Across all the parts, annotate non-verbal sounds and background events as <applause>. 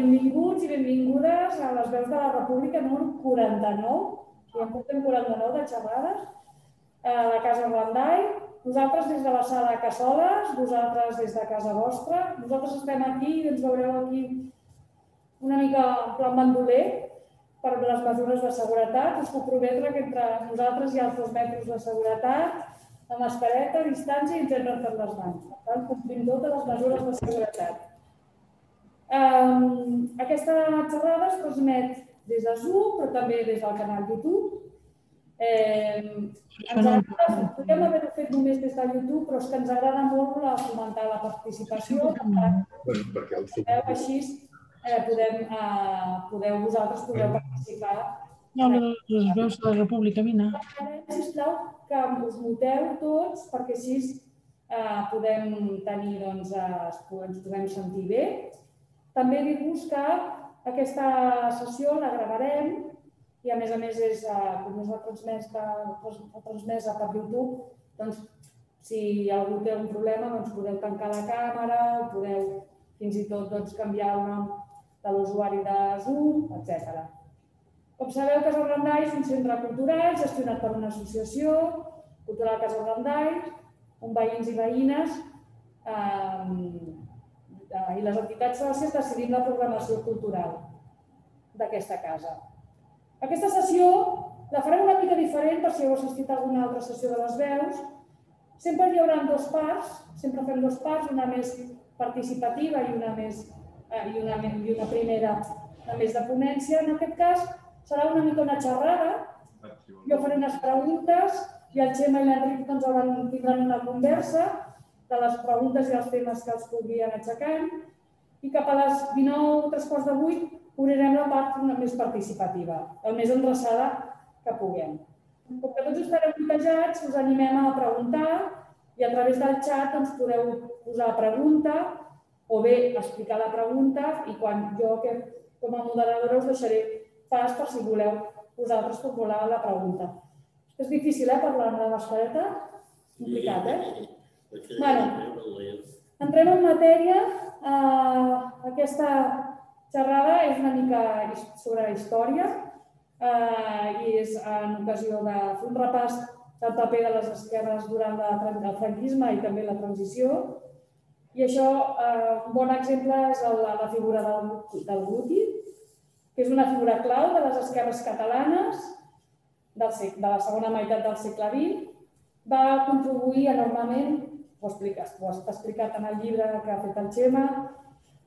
benvinguts i benvingudes a les veus de la República número 49. Ja portem 49 de xerrades a la Casa Randall. Nosaltres des de la sala Cassoles, vosaltres des de casa vostra. Nosaltres estem aquí i ens veureu aquí una mica en plan bandoler per les mesures de seguretat. Us puc prometre que entre nosaltres hi ha els dos metres de seguretat, la mascareta, distància i ens hem rentat les mans. Per tant, complim totes les mesures de seguretat. Um, aquesta xerrada es transmet des de Zoom, però també des del canal YouTube. Eh, ens agrada, podríem haver-ho fet només des de YouTube, però és que ens agrada molt la, fomentar la participació. Bueno, perquè el així eh, podem, eh, podeu, vosaltres podeu participar. No, no, les veus de la República, vine. Sisplau, que us muteu tots perquè així eh, podem tenir, doncs, eh, ens podem sentir bé també dir-vos que aquesta sessió la gravarem i a més a més és, eh, com és la transmesa, la transmesa per YouTube, doncs si algú té un problema doncs podeu tancar la càmera, podeu fins i tot doncs, canviar el nom de l'usuari de Zoom, etc. Com sabeu, Casa Randall és un centre cultural gestionat per una associació cultural Casa Randall, on veïns i veïnes eh, i les entitats sòcies decidim la programació cultural d'aquesta casa. Aquesta sessió la farem una mica diferent per si heu assistit a alguna altra sessió de les veus. Sempre hi haurà dos parts, sempre fem dos parts, una més participativa i una més eh, i, una, i una primera més de ponència. En aquest cas serà una mica una xerrada. Jo faré unes preguntes i el Xema i l'Enric doncs, tindran una conversa de les preguntes i els temes que els pugui anar aixecant i cap a les 19, tres quarts de 8, obrirem la part una més participativa, el més endreçada que puguem. Com que tots estarem muntejats, us animem a preguntar i a través del xat doncs, podeu posar pregunta o bé explicar la pregunta i quan jo, que com a moderadora, us deixaré pas per si voleu vosaltres formular la pregunta. És difícil, eh, parlar amb la mascareta? Complicat, eh? Bueno, entrem en matèria. Uh, aquesta xerrada és una mica sobre la història uh, i és en ocasió de fer un repàs del paper de les esquerres durant la, el franquisme i també la transició. I això, uh, un bon exemple és la, la figura del, del Guti, que és una figura clau de les esquerres catalanes del, de la segona meitat del segle XX. Va contribuir enormement ho, expliques, ho has explicat en el llibre que ha fet el Xema,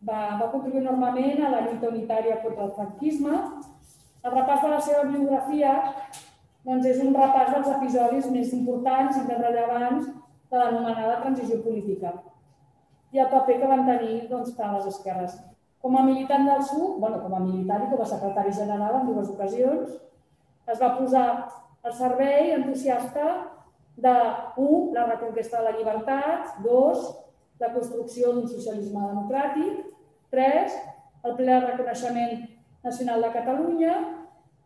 va, va contribuir enormement a la lluita unitària contra el franquisme. El repàs de la seva biografia doncs és un repàs dels episodis més importants i més rellevants de l'anomenada transició política i el paper que van tenir doncs, tant les esquerres. Com a militant del SUC, bueno, com a militant i com a secretari general en dues ocasions, es va posar al servei entusiasta de, un, la reconquesta de la llibertat, dos, la construcció d'un socialisme democràtic, tres, el ple reconeixement nacional de Catalunya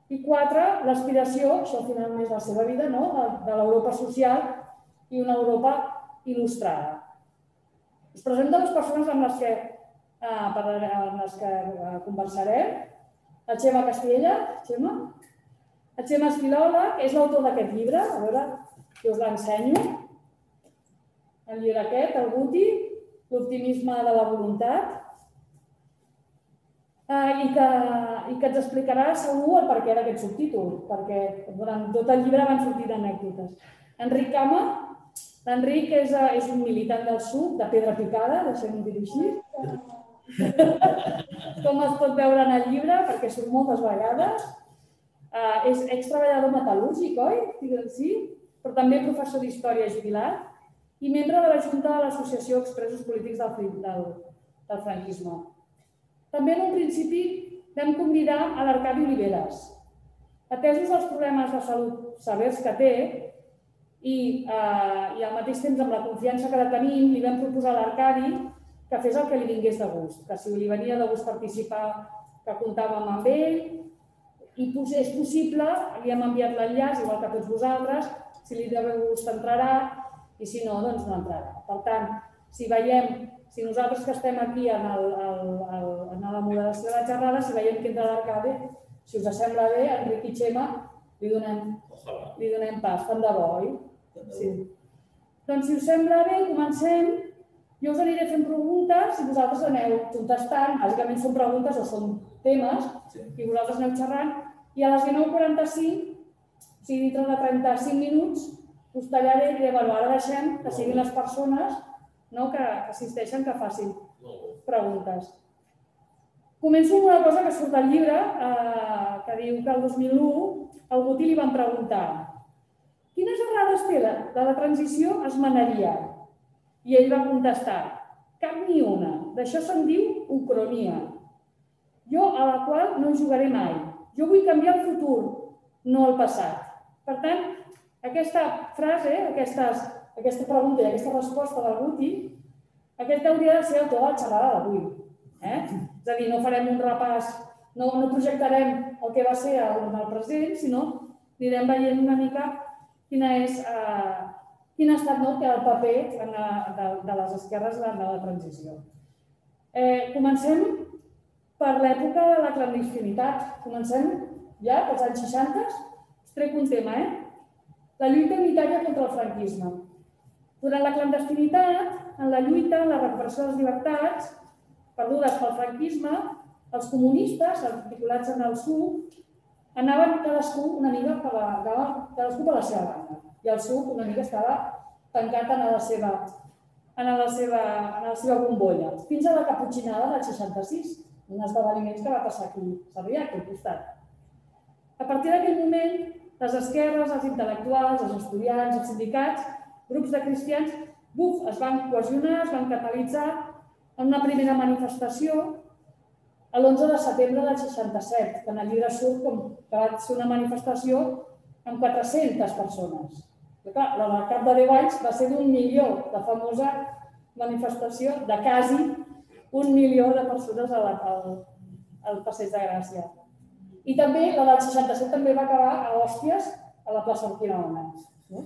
i quatre, l'aspiració, això al final de la seva vida, no? de l'Europa social i una Europa il·lustrada. Us presento les persones amb les que, eh, amb les que eh, conversarem. La Xema Castella, Xema. El Xema és filòleg, és l'autor d'aquest llibre, a veure, que us l'ensenyo. El llibre aquest, el Guti, l'optimisme de la voluntat, eh, i, que, i que ens explicarà segur el perquè d'aquest subtítol, perquè durant tot el llibre van sortir anècdotes. Enric Cama, l'Enric és, eh, és un militant del SUC, de pedra picada, deixem-ho dir així, <laughs> com es pot veure en el llibre, perquè surt moltes vegades. Uh, és ex-treballador metal·lúrgic, oi? Sí però també professor d'història jubilat i membre de la Junta de l'Associació Expressos Polítics del, del, del franquisme. També en un principi vam convidar a l'Arcadi Oliveres. Atesos els problemes de salut severs que té i, eh, i al mateix temps amb la confiança que la tenim, li vam proposar a l'Arcadi que fes el que li vingués de gust, que si li venia de gust participar, que comptàvem amb ell, i és possible, li hem enviat l'enllaç, igual que tots vosaltres, si li deu gust entrarà i si no, doncs no entrarà. Per tant, si veiem si nosaltres que estem aquí en, el, el, el, en la moderació de la xerrada, si veiem que entra l'arcade, si us sembla bé, Enric i Xema, li donem, li donem pas, tant de bo, oi? De. Sí. Doncs si us sembla bé, comencem. Jo us aniré fent preguntes i vosaltres aneu contestant. Bàsicament són preguntes o són temes Sí. i vosaltres aneu xerrant. I a les 19.45, sigui, dintre de 35 minuts, us tallaré i ara deixem que siguin les persones no, que, assisteixen que facin preguntes. Començo amb una cosa que surt al llibre, eh, que diu que el 2001 al Guti li van preguntar quines errades té la, de la transició esmenaria? I ell va contestar, cap ni una. D'això se'n diu ucronia. Jo a la qual no jugaré mai. Jo vull canviar el futur, no el passat. Per tant, aquesta frase, aquestes, aquesta pregunta i aquesta resposta del Guti, aquest hauria de ser el to de la xerrada d'avui. Eh? És a dir, no farem un repàs, no, no projectarem el que va ser el, el present, sinó anirem veient una mica quina és, eh, quin ha estat no, el paper en la, de, de les esquerres de, de la transició. Eh, comencem per l'època de la clandestinitat. Comencem ja pels anys 60. Trec un tema, eh? La lluita unitària contra el franquisme. Durant la clandestinitat, en la lluita, en la recuperació de les llibertats perdudes pel franquisme, els comunistes, articulats en el SUC, anaven cadascú una mica per la, cadascú per la seva banda. I el SUC una mica estava tancat en la seva, en la seva, en la seva bombolla. Fins a la caputxinada del 66, un esdeveniment que va passar aquí a Sarrià, aquí al costat. A partir d'aquell moment, les esquerres, els intel·lectuals, els estudiants, els sindicats, grups de cristians, buf, es van cohesionar, es van catalitzar en una primera manifestació l'11 de setembre del 67, que en el llibre surt com que va ser una manifestació amb 400 persones. Però clar, la del cap de 10 anys va ser d'un milió, la famosa manifestació de quasi un milió de persones al, al, al Passeig de Gràcia. I també la del 67 també va acabar a Hòsties, a la plaça Urquinaona. No?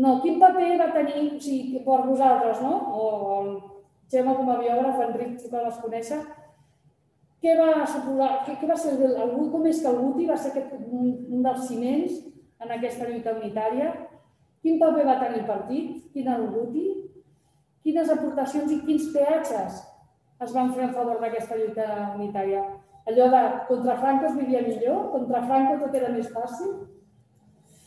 no, quin paper va tenir, o sigui, per vosaltres, no? O, o Gemma com a biògraf, Enric, tu que les conèixer, què va suposar, què, què va ser el, el, com és que el Guti va ser aquest, un, un dels ciments en aquesta lluita unitària? Quin paper va tenir el partit? Quin el Guti? Quines aportacions i quins peatges es van fer en favor d'aquesta lluita unitària? Allò de contra Franco es vivia millor? Contra Franco tot era més fàcil?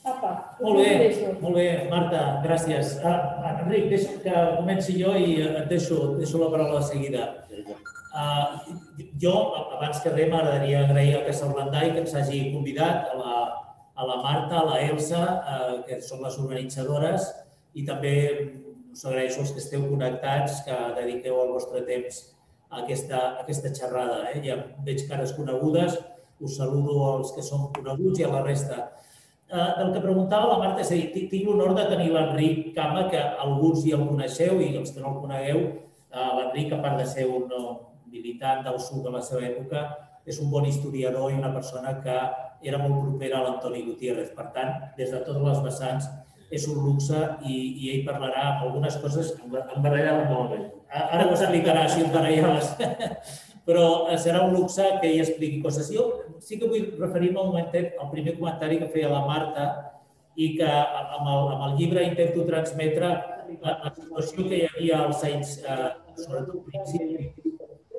Apa, Molt bé, molt bé, Marta, gràcies. Ah, Enric, deixa que comenci jo i et deixo, et deixo la paraula de seguida. Uh, jo, abans que res, m'agradaria agrair a Casa Blandai que ens hagi convidat, a la, a la Marta, a la Elsa, uh, que són les organitzadores, i també us agraeixo els que esteu connectats, que dediqueu el vostre temps aquesta, aquesta xerrada. Eh? Ja veig cares conegudes, us saludo als que són coneguts i a la resta. Uh, del que preguntava la Marta, és a dir, tinc, l'honor de tenir l'Enric Cama, que alguns ja el coneixeu i els que no el conegueu, uh, l'Enric, a part de ser un militant del sud de la seva època, és un bon historiador i una persona que era molt propera a l'Antoni Gutiérrez. Per tant, des de totes les vessants, és un luxe i, i ell parlarà algunes coses Em barallava molt bé. Ara ho explicarà si et barallaves. <laughs> Però eh, serà un luxe que ell expliqui coses. Jo sí que vull referir-me un momentet al primer comentari que feia la Marta i que amb el, amb el llibre intento transmetre la, la situació que hi havia als anys, eh, sobretot principi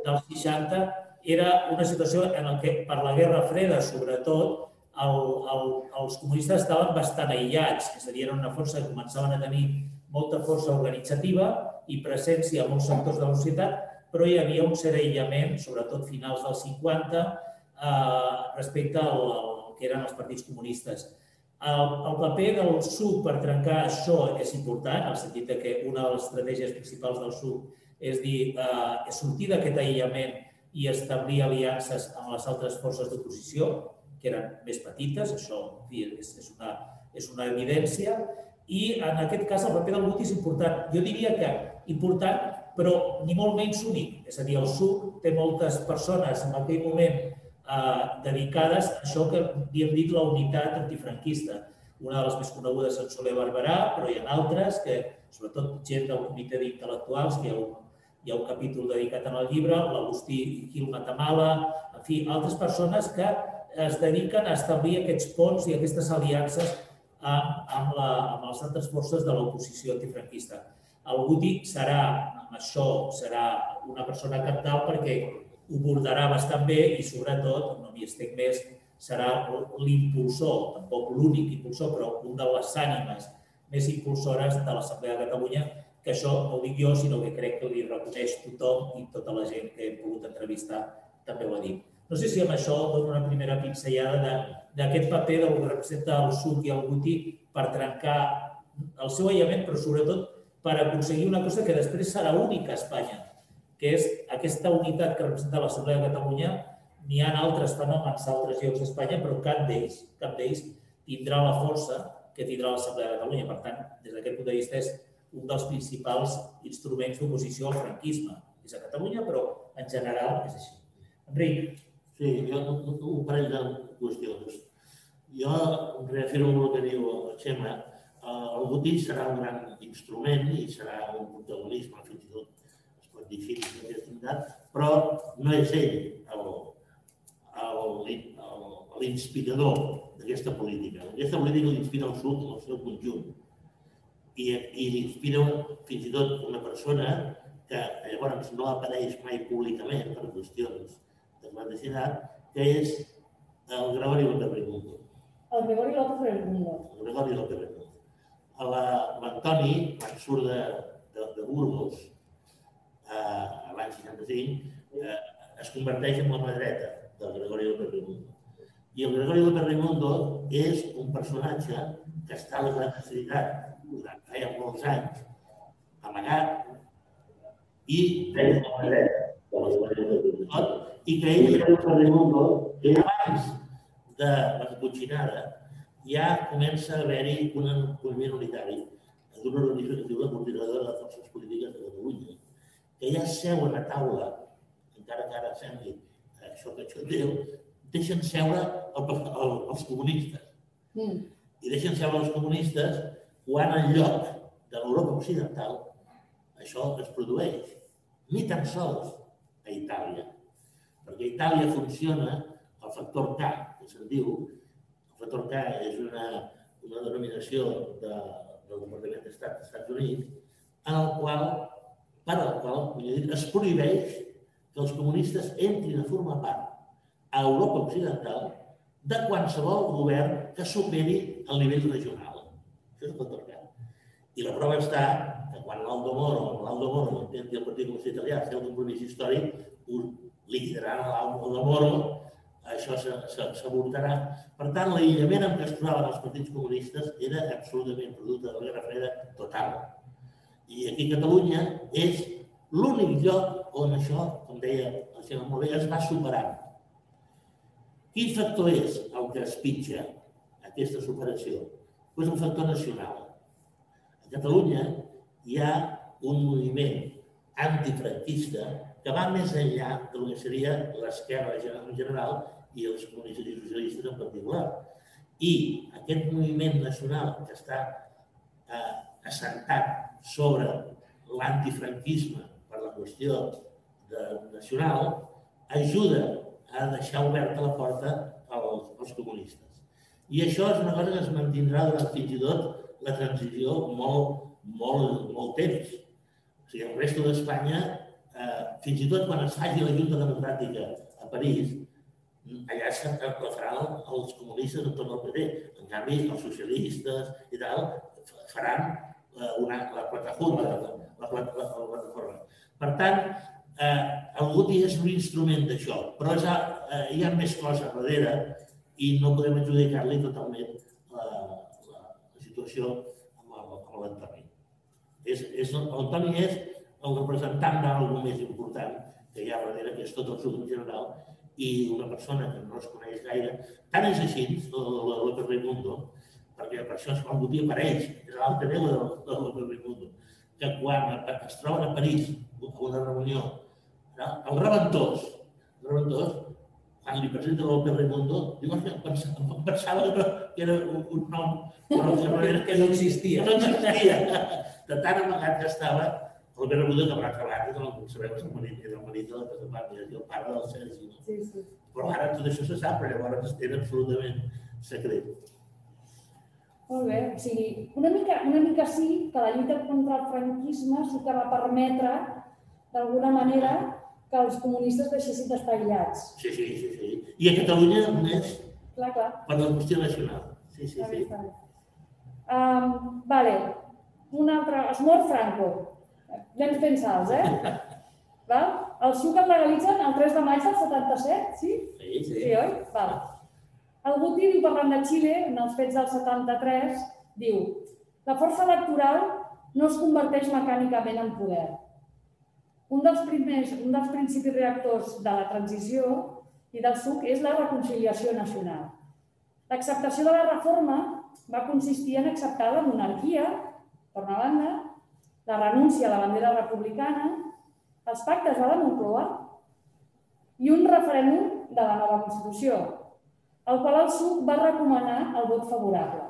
dels 60, era una situació en la que per la Guerra Freda, sobretot, el, el, els comunistes estaven bastant aïllats, és a dir, eren una força que començaven a tenir molta força organitzativa i presència a molts sectors de la societat, però hi havia un cert aïllament, sobretot finals dels 50, eh, respecte al, al que eren els partits comunistes. El, el paper del SUC per trencar això és important, en el sentit que una de les estratègies principals del SUC és dir, eh, sortir d'aquest aïllament i establir aliances amb les altres forces d'oposició, que eren més petites, això en fi, és, és, una, és una evidència, i en aquest cas el paper del GUT és important. Jo diria que important, però ni molt menys únic. És a dir, el SUC té moltes persones en aquell moment eh, dedicades a això que havíem dit la unitat antifranquista. Una de les més conegudes és Soler Barberà, però hi ha altres, que, sobretot gent del comitè d'intel·lectuals, que hi ha un, hi ha un capítol dedicat en el llibre, l'Agustí Gil Matamala, en fi, altres persones que es dediquen a establir aquests ponts i aquestes aliances amb, amb, la, amb les altres forces de l'oposició antifranquista. El Guti serà, amb això, serà una persona captal perquè ho bordarà bastant bé i, sobretot, no m'hi estic més, serà l'impulsor, tampoc l'únic impulsor, però un de les ànimes més impulsores de l'Assemblea de Catalunya, que això no ho dic jo, sinó que crec que li reconeix tothom i tota la gent que hem pogut entrevistar també ho ha dit. No sé si amb això dono una primera pinzellada d'aquest paper del que representa el SUC i el Guti per trencar el seu aïllament, però sobretot per aconseguir una cosa que després serà única a Espanya, que és aquesta unitat que representa l'Assemblea de Catalunya. N'hi ha altres fenòmens a altres llocs d'Espanya, però cap d'ells cap d'ells tindrà la força que tindrà l'Assemblea de Catalunya. Per tant, des d'aquest punt de vista, és un dels principals instruments d'oposició al franquisme. És a Catalunya, però en general és així. Enric. Sí, jo un parell de qüestions. Jo reafirmo el que diu el Xema. El botí serà un gran instrument i serà un protagonisme, fins i tot es pot dir així, d'aquesta però no és ell l'inspirador d'aquesta política. Aquesta política l'inspira el sud en el seu conjunt i, i l'inspira fins i tot una persona que llavors no apareix mai públicament per qüestions de clandestinitat, que és el Gregori López Raimundo. El Gregori López Raimundo. El Gregori López Raimundo. L'Antoni, quan surt de, de, de Burgos, eh, l'any 65, eh, es converteix en la mà dreta del Gregori López Raimundo. I el Gregori López Raimundo és un personatge que està a la clandestinitat durant feia molts anys, amagat, i feia la dreta i que ell era un Ferremundo que abans de la caputxinada ja comença a haver-hi un moviment unitari d'una organització que diu la Coordinadora de les Forces Polítiques de Catalunya, que ja seuen a taula, encara que ara sembli això que això diu, deixen seure el, el, els comunistes. Mm. I deixen seure els comunistes quan en lloc de l'Europa occidental això es produeix, ni tan sols a Itàlia, perquè a Itàlia funciona el factor K, que se'n diu, el factor K és una, una denominació de, del Departament d'Estat dels Estats Units, en el qual, per al qual dir, es prohibeix que els comunistes entrin a formar part a Europa Occidental de qualsevol govern que superi el nivell regional. Això és contracat. I la prova està que quan l'Aldo Moro, l'Aldo Moro el Partit Comunista Italià fer un compromís històric, liquidaran l'Aldo Moro, això s'avortarà. Per tant, l'aïllament en què es trobaven els partits comunistes era absolutament producte de la Guerra Freda total. I aquí a Catalunya és l'únic lloc on això, com deia seva molt bé, es va superant. Quin factor és el que es pitja aquesta superació? és un factor nacional. A Catalunya hi ha un moviment antifranquista que va més enllà del que seria l'esquerra en general i els comunistes socialistes en particular. I aquest moviment nacional que està eh, assentat sobre l'antifranquisme per la qüestió de, nacional ajuda a deixar oberta la porta als, als comunistes. I això és una cosa que es mantindrà durant fins i tot la transició molt, molt, molt temps. O sigui, el resto d'Espanya, eh, fins i tot quan es faci la Junta Democràtica a París, allà se faran els comunistes en tot el PP. En canvi, els socialistes i tal faran eh, una, la plataforma, la, la, la, la, la plataforma. Per tant, eh, el Guti és un instrument d'això, però ja, eh, hi ha més coses darrere i no podem adjudicar-li totalment la, la, la situació amb l'Antoni. És, és, L'Antoni és el representant d'algú més important que hi ha darrere, que és tot el en general, i una persona que no es coneix gaire. Tant és així, López Raimundo, perquè per això és quan Gaudí apareix, és l'alta veu de, López Raimundo, que quan es troben a París a una reunió, el Reventós, el Reventós quan li presenta l'Ope Raimundo, diu, que pensava, pensava que era un, un nom però que no, que no existia. no existia. De tan amagat que estava el ben rebuda que per altra banda, com sabeu, és el marit, era el marit de la Casa Blanca, i el pare del Sergi. No? Sí, sí. Però ara tot això se sap, però llavors era absolutament secret. Molt bé, o sigui, una mica, una mica sí que la lluita contra el franquisme sí que va permetre, d'alguna manera, que els comunistes deixessin d'estar aïllats. Sí, sí, sí, sí. I a Catalunya només Clar, clar. per la qüestió nacional. Sí, sí, sí. Um, vale, un altre, es mor Franco. Anem fent salts, eh? <laughs> Val? El suc el legalitzen el 3 de maig del 77, sí? Sí, sí. Sí, oi? Val. El Guti diu, parlant de Xile, en els fets del 73, diu la força electoral no es converteix mecànicament en poder. Un dels, primers, un dels principis reactors de la transició i del suc és la reconciliació nacional. L'acceptació de la reforma va consistir en acceptar la monarquia, per una banda, la renúncia a la bandera republicana, els pactes de la Moncloa i un referèndum de la nova Constitució, al qual el SUC va recomanar el vot favorable.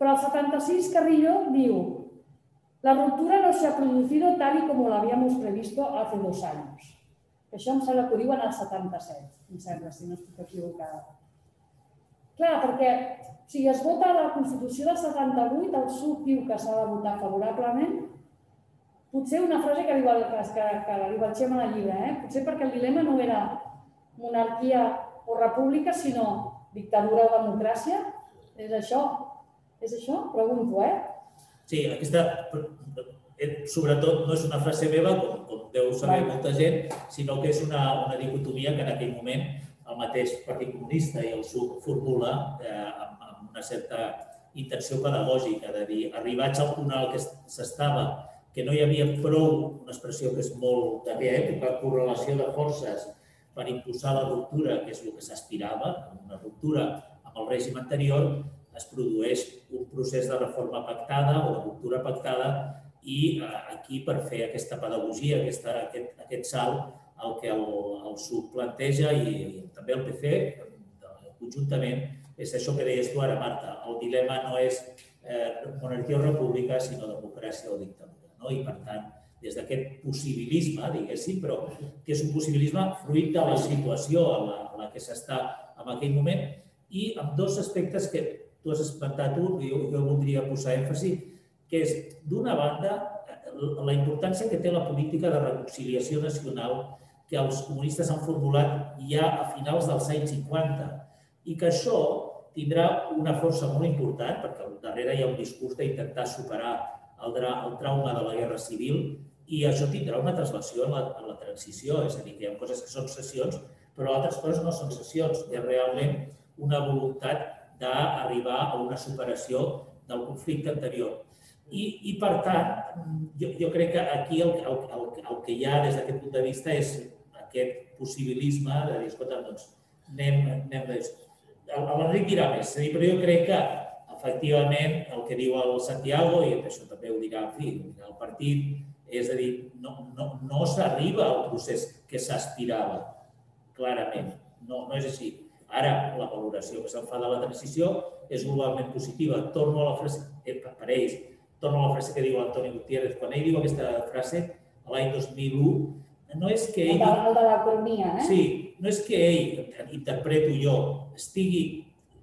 Però el 76 Carrillo diu la ruptura no se ha producido tal y como lo habíamos previsto dos años. Això em sembla que ho diuen al 77, em sembla, si no estic equivocada. Clar, perquè si es vota la Constitució del 78, el SUC diu que s'ha de votar favorablement, potser una frase que diu el, que, que, diu el Xem en el llibre, eh? potser perquè el dilema no era monarquia o república, sinó dictadura o democràcia. És això? És això? Pregunto, eh? Sí, aquesta, eh, sobretot, no és una frase meva, com, com deu saber molta gent, sinó que és una, una dicotomia que en aquell moment el mateix Partit Comunista i el SUC formula eh, amb, amb una certa intenció pedagògica, de dir, arribats al punt que s'estava, que no hi havia prou, una expressió que és molt d'aquella època, correlació de forces per imposar la ruptura, que és el que s'aspirava, una ruptura amb el règim anterior, es produeix un procés de reforma pactada o de ruptura pactada i eh, aquí per fer aquesta pedagogia, aquesta, aquest, aquest salt, el que el, el SUC planteja i, i també el PC conjuntament és això que deies tu ara, Marta. El dilema no és eh, monarquia o república, sinó democràcia o dictadura. No? I, per tant, des d'aquest possibilisme, diguéssim, però que és un possibilisme fruit de la situació a la, a la que s'està en aquell moment i amb dos aspectes que tu has esmentat un, jo, jo voldria posar èmfasi, que és, d'una banda, la importància que té la política de reconciliació nacional que els comunistes han formulat ja a finals dels anys 50 i que això tindrà una força molt important, perquè al darrere hi ha un discurs d'intentar superar el, el trauma de la Guerra Civil i això tindrà una translació en la, en la transició, és a dir, que hi ha coses que són sessions, però altres coses no són sessions, és realment una voluntat d'arribar a una superació del conflicte anterior. I, i per tant, jo, jo crec que aquí el, el, el, el que hi ha des d'aquest punt de vista és aquest possibilisme de dir, escolta, doncs anem, anem a... L'Enric dirà més, és a dir, però jo crec que efectivament el que diu el Santiago, i això també ho dirà, en fi, el partit, és a dir, no, no, no s'arriba al procés que s'aspirava, clarament. No, no és així. Ara, la valoració que se'n fa de la transició és globalment positiva. Torno a la frase, eh, per ells, torno a la frase que diu Antoni Gutiérrez. Quan ell diu aquesta frase, l'any 2001, no és que El ell... el de l'economia, eh? Sí, no és que ell, interpreto jo, estigui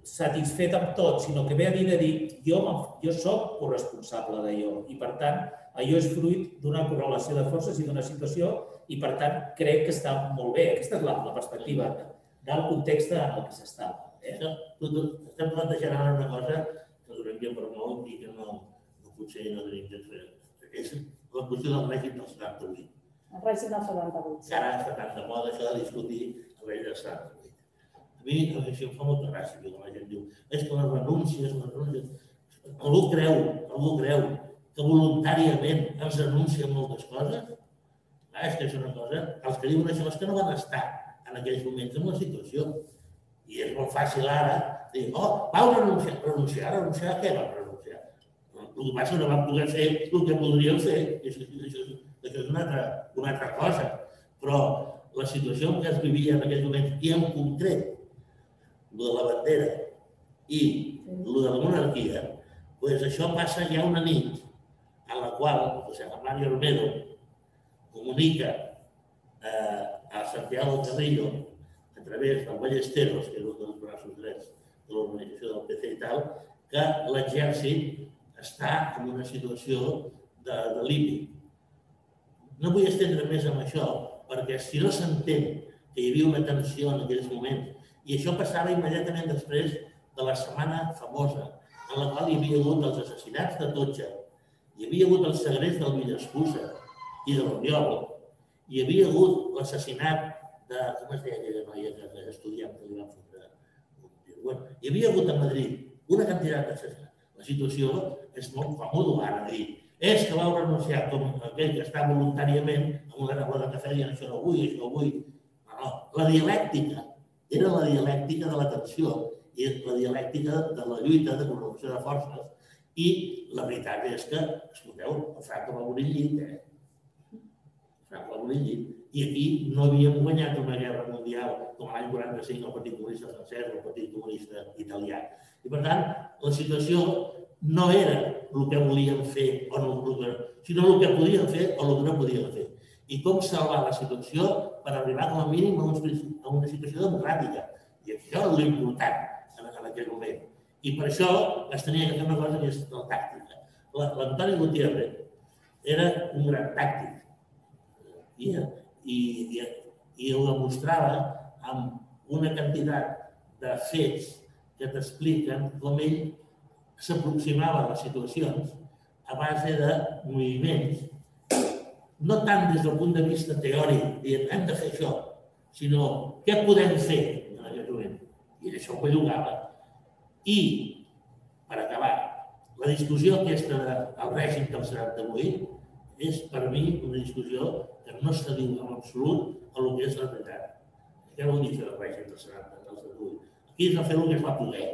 satisfet amb tot, sinó que ve a dir de dir jo, jo sóc corresponsable d'allò i, per tant, allò és fruit d'una correlació de forces i d'una situació i, per tant, crec que està molt bé. Aquesta és la, la perspectiva del context en el que s'estava. Eh? Estem plantejant ara una cosa que donaria per molt i que no, no potser no tenim temps de. És la qüestió del règim del 78. El règim del 78. que ara està tan de moda això de discutir el rei del 78. A mi això em fa molta gràcia, que la gent diu, és que les renúncies, les renúncies... Algú creu, algú creu que voluntàriament ens renuncia a moltes coses? Ah, és que és una cosa... Els que diuen això és que no van estar en aquells moments en la situació. I és molt fàcil ara dir, oh, vau renunciar, renunciar, renunciar, a què vam? El que passa que no vam poder fer el que voldríem fer. Això, això, això és una altra, una altra cosa. Però la situació què es vivia en aquell moment, i en concret, lo de la bandera i lo de la monarquia, doncs això passa ja una nit en la qual José Mario Olmedo comunica eh, a Santiago Carrillo a través del Ballesteros, que és un dels braços drets de l'organització del PC i tal, que l'exèrcit està en una situació de, de límit. No vull estendre més amb això, perquè si no s'entén que hi havia una tensió en aquells moments, i això passava immediatament després de la setmana famosa, en la qual hi havia hagut els assassinats de Totxa, hi havia hagut el segrest del Villascusa i de l'Oriol, hi havia hagut l'assassinat de... com es deia aquella noia que estudiant bueno, hi havia hagut a Madrid una quantitat d'assassinats. La situació és molt còmoda ara dir és que vau renunciar com aquell que està voluntàriament a una taula de cafè dient això no vull, això no vull. No, no. La dialèctica era la dialèctica de la tensió i la dialèctica de la lluita de corrupció de forces i la veritat és que, escolteu, el Franco va morir llit, eh? El Franco va morir llit. I aquí no havíem guanyat una guerra mundial com l'any 45 el Partit Comunista francès o el Partit Comunista italià. I per tant, la situació no era el que volíem fer o no que, sinó el que podíem fer o el que no podíem fer. I com salvar la situació per arribar com a mínim a una situació democràtica. I això és l'important en, en aquell moment. I per això es tenia que fer una cosa que és la tàctica. L'Antoni Gutiérrez era un gran tàctic i, i, i, i ho demostrava amb una quantitat de fets que t'expliquen com ell s'aproximava a les situacions a base de moviments, no tant des del punt de vista teòric, dient hem de fer això, sinó què podem fer en aquest moment. I això ho bellugava. I, per acabar, la discussió aquesta del règim del 78 és per mi una discussió que no s'adiu en absolut a el que és la veritat. Què vol dir el règim del 78? Aquí es va fer el que es va poder.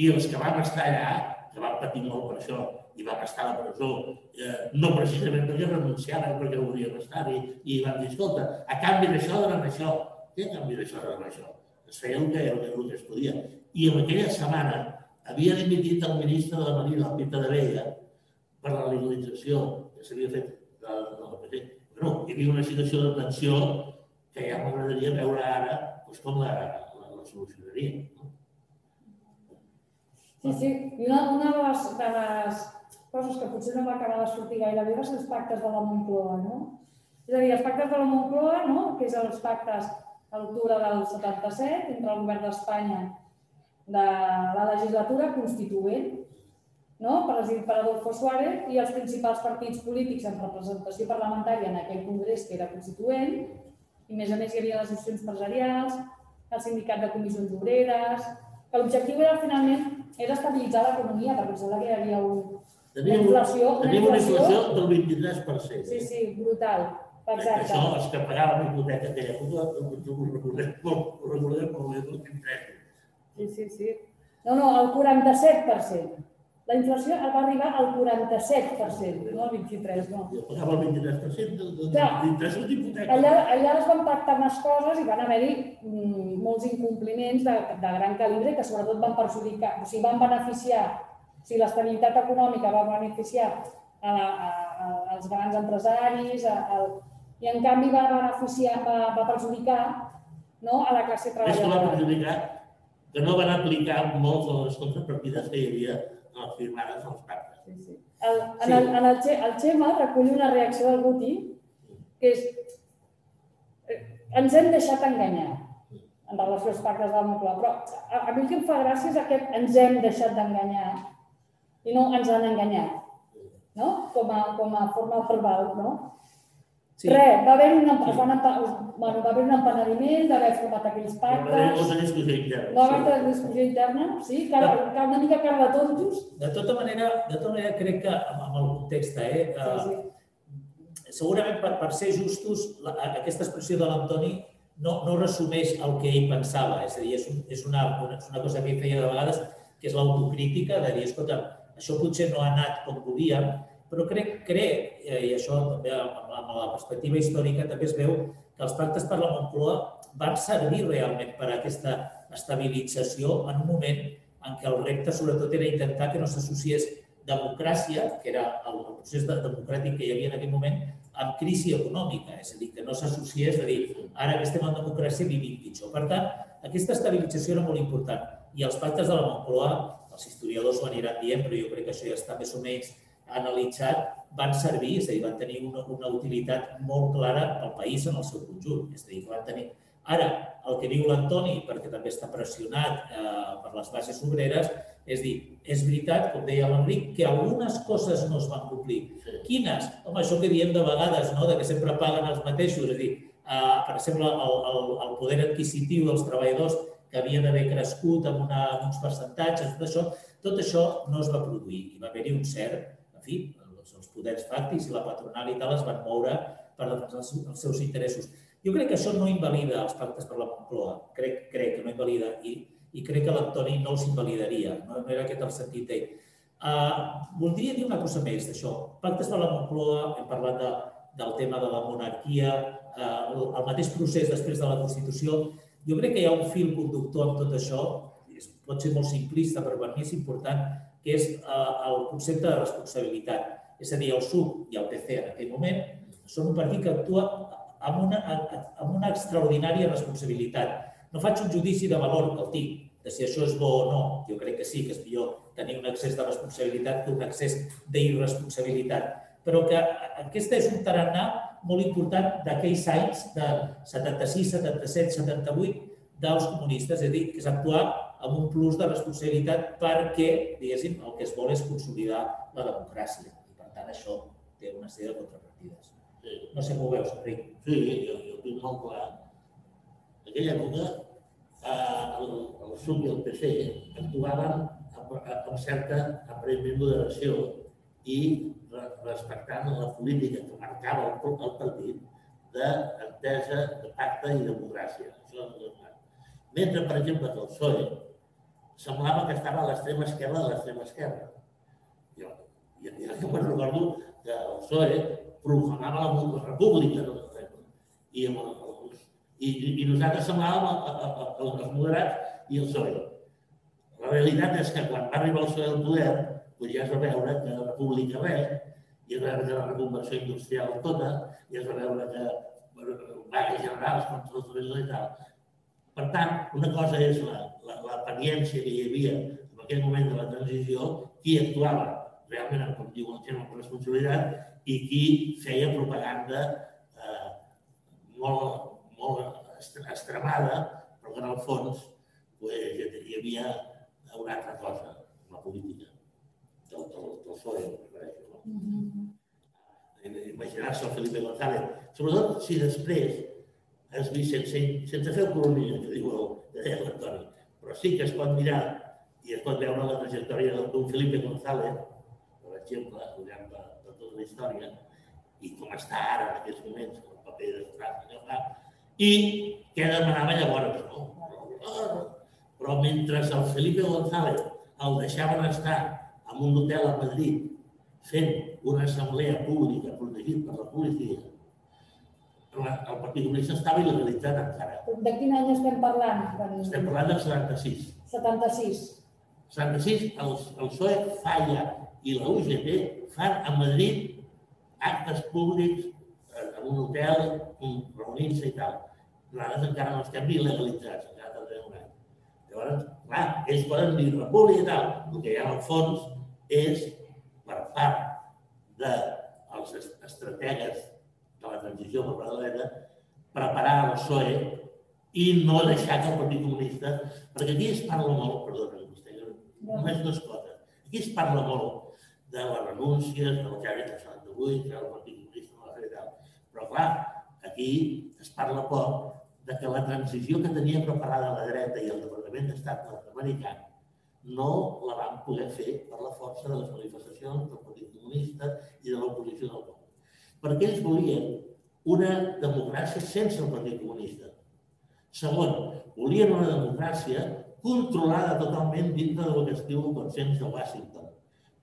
I els que vam estar allà, que van patir molt per això, i vam estar a la presó, eh, no precisament perquè renunciaven, perquè volien estar-hi, i van dir, escolta, a canvi d'això donen això. Què a canvi d'això donen això? Es feia el que, el que, el que es podia. I en aquella setmana havia dimitit el ministre de la Marina, el Pita de Vega, per la legalització que s'havia fet de, la PT. Però hi havia una situació de tensió que ja m'agradaria veure ara doncs, com la, la, la solucionaria. No? Sí, sí. I una, una de, les, de les coses que potser no va acabar de sortir gaire bé va ser els pactes de la Moncloa, no? És a dir, els pactes de la Moncloa, no? que és els pactes a l'octubre del 77 entre el govern d'Espanya de la legislatura constituent, no? presidit per Adolfo Suárez, i els principals partits polítics en representació parlamentària en aquell congrés que era constituent, i a més a més hi havia les associacions empresarials, el sindicat de comissions obreres, que l'objectiu era finalment era estabilitzar l'economia, perquè sembla que hi havia un, tenim, inflació, una tenim una inflació del 23%. Sí, sí, brutal. Exacte. Això, els que pagaven la hipoteca aquella època, ho recordem molt, ho recordem molt bé, el 23. Sí, sí, sí. No, no, el 47%. La inflació va arribar al 47%, no al 23%, no. Jo pagava el 23% del, del, Clar, del 23% d'hipoteca. Allà, allà es van pactar unes coses i van haver-hi mm, molts incompliments de, de gran calibre que sobretot van perjudicar, o sigui, van beneficiar, o sigui, l'estabilitat econòmica va beneficiar a, a, a, als grans empresaris, a, a, i en canvi va beneficiar, va, va perjudicar no, a la classe És que va treballadora. perjudicar que no van aplicar molts de les contrapartides que hi havia les firmades als pactes. Sí, sí. El, en, el, en el, Che- el Xema recull una reacció del Guti que és eh, ens hem deixat enganyar en relació als pactes de la Moncloa, però a, a mi el que em fa gràcia és aquest ens hem deixat d'enganyar i no ens han enganyat, no? Com a, com a forma verbal, no? Sí, Res, va haver, un, es van, empa- bueno, va haver un empenediment d'haver format aquells Va haver pactes, molta discussió interna. va haver una discussió interna, sí, cara, cara, una mica cara de tontos, de tota manera, de tota manera crec que amb, amb el context, eh, sí, sí. segurament per, per ser justos, la, aquesta expressió de l'Antoni no, no resumeix el que ell pensava, és a dir, és, un, és, una, una, és una cosa que ell feia de vegades, que és l'autocrítica, de dir, escolta, això potser no ha anat com volíem, però crec, crec eh, i això també amb, amb la perspectiva històrica també es veu que els pactes per la Moncloa van servir realment per a aquesta estabilització en un moment en què el repte sobretot era intentar que no s'associés democràcia, que era el procés democràtic que hi havia en aquell moment, amb crisi econòmica, és a dir, que no s'associés a dir ara que estem en democràcia vivim pitjor. Per tant, aquesta estabilització era molt important i els pactes de la Moncloa, els historiadors ho aniran dient, però jo crec que això ja està més o menys analitzat, van servir, és a dir, van tenir una, una utilitat molt clara pel país en el seu conjunt. És a dir, van tenir... Ara, el que diu l'Antoni, perquè també està pressionat eh, per les bases obreres, és dir, és veritat, com deia l'Enric, que algunes coses no es van complir. Quines? Home, això que diem de vegades, no? de que sempre paguen els mateixos, és a dir, eh, per exemple, el, el, el poder adquisitiu dels treballadors que havia d'haver crescut amb, una, amb uns percentatges, tot això, tot això no es va produir. Hi va haver-hi un cert, en fi, els, els poders fàctics i la patronal i tal es van moure per defensar els, els seus interessos. Jo crec que això no invalida els pactes per la Moncloa, crec, crec que no invalida i, i crec que l'Antoni no els invalidaria, no, no era aquest el sentit d'ell. Uh, voldria dir una cosa més d'això. Pactes per la Moncloa, hem parlat de, del tema de la monarquia, uh, el, el mateix procés després de la Constitució. Jo crec que hi ha un fil conductor amb tot això, pot ser molt simplista, però per mi és important, que és uh, el concepte de responsabilitat. És a dir, el SUC i el PC en aquell moment són un partit que actua amb una, amb una extraordinària responsabilitat. No faig un judici de valor que el tinc, de si això és bo o no. Jo crec que sí, que és millor tenir un excés de responsabilitat que un excés d'irresponsabilitat. Però que aquesta és un tarannà molt important d'aquells anys de 76, 77, 78 dels comunistes, és a dir, que és actuar amb un plus de responsabilitat perquè, diguéssim, el que es vol és consolidar la democràcia. I, per tant, això té una sèrie de contrapartides. Sí. No sé com ho veus, Enric. Sí, jo, jo ho tinc molt clar. En aquella època, eh, el, el SUC i el PC actuaven amb certa aparentment moderació i respectant la política que marcava el, el partit d'entesa, de pacte i democràcia. Això és Mentre, per exemple, que el PSOE semblava que estava a l'extrema esquerra de l'extrema esquerra. Jo, jo, jo, jo me'n recordo que el PSOE proclamava la república no? I, i, i nosaltres semblàvem els moderats i el PSOE. La realitat és que quan va arribar el PSOE al poder, doncs ja es va veure que la república res, i es va veure que la reconversió industrial tota, i es va veure que vagues generals contra els treballadors i tal. Per tant, una cosa és l'experiència que hi havia en aquell moment de la transició, qui actuava realment, com diu el amb responsabilitat i qui feia propaganda eh, molt, molt extremada, però que en el fons pues, hi havia una altra cosa, la política del, del, del PSOE, no? Mm -hmm. Imaginar-se el Felipe González, sobretot si després has vist sense, sense fer el colonia, que diu l'Antoni, però sí que es pot mirar i es pot veure la trajectòria d'un Felipe González, per exemple, al llarg de, de tota la història, i com està ara en aquests moments, el paper que fa, i què demanava llavors. No? Però mentre el Felipe González el deixaven estar en un hotel a Madrid fent una assemblea pública protegit per la policia, el Partit Comunista estava il·legalitzat encara. De quin any estem parlant? Estem parlant del 76. 76. 76, el, el PSOE falla i la UGT fan a Madrid actes públics en un hotel, reunint-se i tal. Nosaltres encara no estem ni legalitzats, encara tardem un any. Llavors, clar, ells poden dir república i tal. El que hi ha al fons és, per part dels estrategues de la transició per la dreta, preparar el PSOE i no deixar que el Partit Comunista, perquè aquí es parla molt, perdona, vostè, només dues coses. Aquí es parla molt de les renúncies, del que ha dit el 78, que el Partit Comunista fer tal. Però, clar, aquí es parla poc de que la transició que tenia preparada la dreta i el Departament d'Estat nord-americà no la van poder fer per la força de les manifestacions del Partit Comunista i de l'oposició del poble. Perquè ells volien una democràcia sense el Partit Comunista. Segon, volien una democràcia controlada totalment dintre del que es diu el consens de Washington.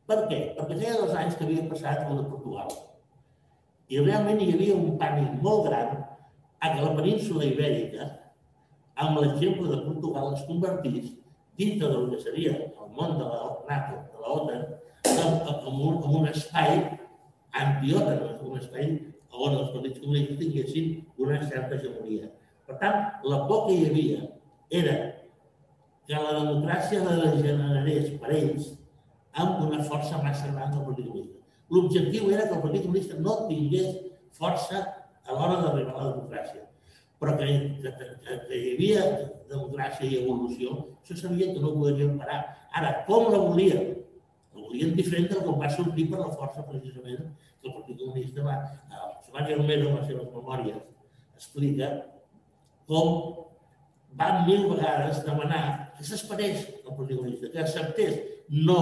Per què? Perquè feia dos anys que havia passat el de Portugal. I realment hi havia un pànic molt gran a que la península ibèrica, amb l'exemple de Portugal, es convertís dintre del que seria el món de la NATO, de la OTAN, amb, un, amb un espai antiòrgan, un espai on els partits comunistes tinguessin una certa hegemonia. Per tant, la por que hi havia era que la democràcia la degenerés per ells amb una força massa gran del Partit Comunista. L'objectiu era que el Partit Comunista no tingués força a l'hora d'arribar a la democràcia. Però que, que, que, que hi havia democràcia i evolució, això sabien que no ho podrien parar. Ara, com la volien? La volien diferent del que va sortir per la força, precisament, que el Partit Comunista va... Sebastien Romero, en les seves memòries, explica com va mil vegades demanar que s'esperés el Partit Comunista, que acceptés no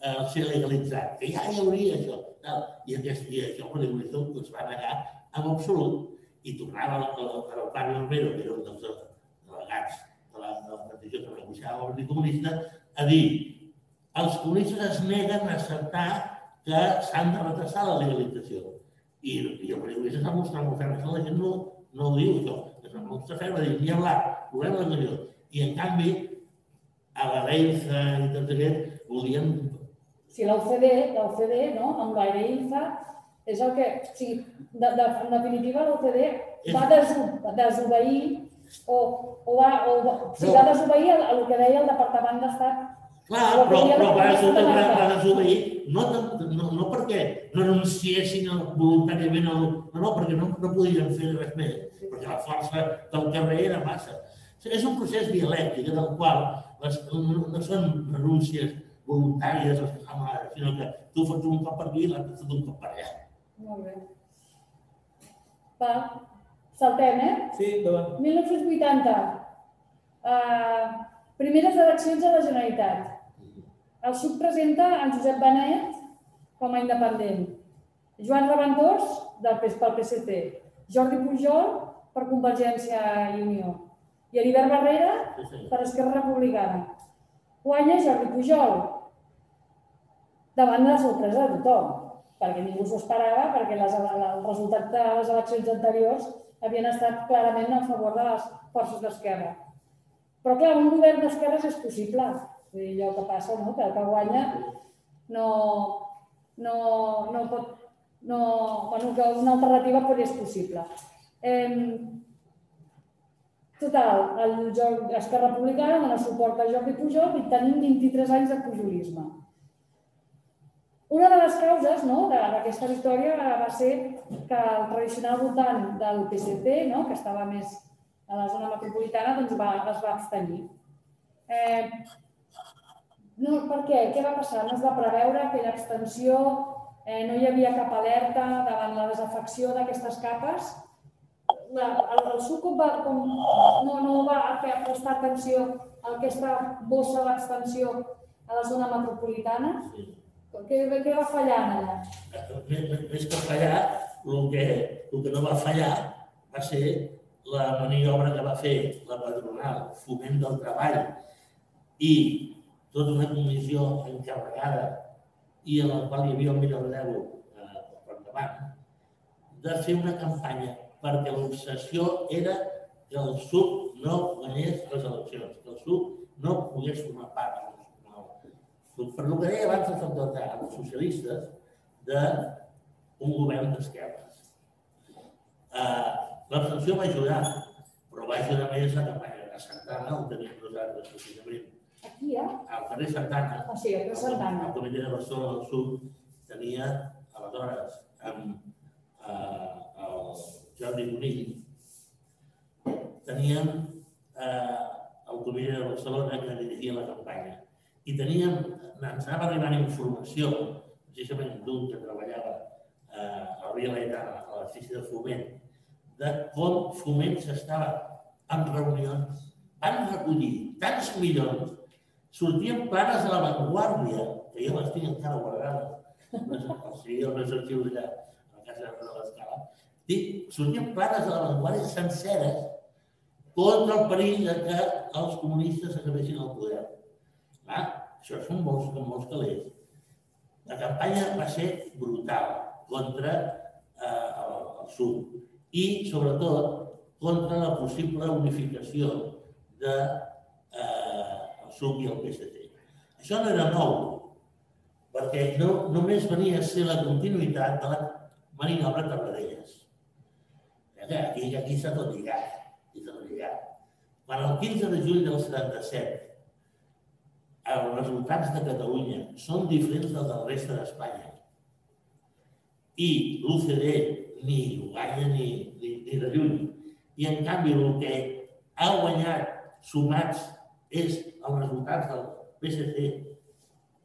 eh, ser legalitzat, que ja hi hauria això. Tal. I, aquest, I això el Partit Comunista es va negar en absolut i tornava al, al, al Romero, que era un dels delegats de la, de la petició que negociava el Partit Comunista, a dir els comunistes es neguen a acceptar que s'han de retrasar la legalització. I, i el Partit Comunista s'ha mostrat molt ferm. La gent no, no ho diu, això. Es va mostrar ferm, va dir, ni hablar, volem la millor. I en canvi, a la Reina i tot aquest volien si l'OCDE, l'OCDE, no, amb l'aire INFA, és el que, o sigui, de, de, en definitiva l'OCDE va deso, desobeir o, o, va, o, o sigui, va desobeir el, el que deia el Departament d'Estat. Clar, però, però va, va, va desobeir no, no, no perquè no renunciessin voluntàriament al... No, no, perquè no, no podien fer res més, perquè la força del carrer era massa. És un procés dialèctic en el qual les, no, no són renúncies voluntàries els que fan ara, sinó que tu fots un cop per aquí i l'altre fot un cop per allà. Molt bé. Va, saltem, eh? Sí, endavant. 1980. Uh, primeres eleccions a la Generalitat. El SUC presenta en Josep Benet com a independent. Joan Reventós, del, pel PSC. Jordi Pujol, per Convergència i Unió. I Heribert Barrera, per Esquerra Republicana. Guanya Jordi Pujol, davant de la sorpresa de tothom, perquè ningú s'ho esperava, perquè les, el resultat de les eleccions anteriors havien estat clarament a favor de les forces d'esquerra. Però clar, un govern d'esquerres és possible. Vull dir, allò que passa, no? que el que guanya no, no, no pot... No, bueno, que una alternativa pot és possible. Eh, total, el Jordi, Esquerra Republicana dona suport a Jordi Pujol i tenim 23 anys de pujolisme. Una de les causes no, d'aquesta victòria va ser que el tradicional votant del PSC, no, que estava més a la zona metropolitana, doncs va, es va abstenir. Eh, no, per què? Què va passar? No es va preveure aquella abstenció, eh, no hi havia cap alerta davant la desafecció d'aquestes capes. La, el, el va, com, no, no va fer prestar atenció a aquesta bossa d'abstenció a la zona metropolitana. Sí. Què, què va fallar allà? Més que fallar, el que, el que no va fallar va ser la maniobra que va fer la patronal, foment del treball i tota una comissió encarregada i en la qual hi havia el millor Deu eh, per endavant, de fer una campanya perquè l'obsessió era que el SUC no guanyés les eleccions, que el SUC no pogués formar part per el que deia abans el Tard, els socialistes, d'un govern d'esquerres. Uh, L'abstenció va ajudar, però va ajudar més la campanya de Santana, on teníem nosaltres precisament. Aquí, eh? Al carrer Santana, O sigui, aquí a Santana. el comitè de Barcelona del Sud tenia, aleshores, amb eh, el Jordi Bonill, teníem eh, el comitè de Barcelona que dirigia la campanya. I teníem, ens anava arribant informació, precisament d'un que treballava eh, a Ria Laetana, a l'edifici de Foment, de com Foment s'estava en reunions, van recollir tants milions, sortien planes de l'avantguàrdia, que jo les tinc encara guardades, sigui els meus arxius allà, a la casa de l'Escala, dic, sortien planes de l'avantguàrdia senceres contra el perill de que els comunistes acabessin al poder. Clar, això són molts, són molts calés. La campanya va ser brutal contra eh, el, el sud i, sobretot, contra la possible unificació de eh, el PSC. Això no era nou. perquè no, només venia a ser la continuïtat de la maniobra Tarradellas. Aquí, aquí s'ha tot lligat, aquí s'ha tot lligat. Quan el 15 de juny del 77 els resultats de Catalunya són diferents dels del resta d'Espanya i l'UCD ni ho guanya ni, ni, ni de lluny. I en canvi el que ha guanyat sumats és els resultats del PSC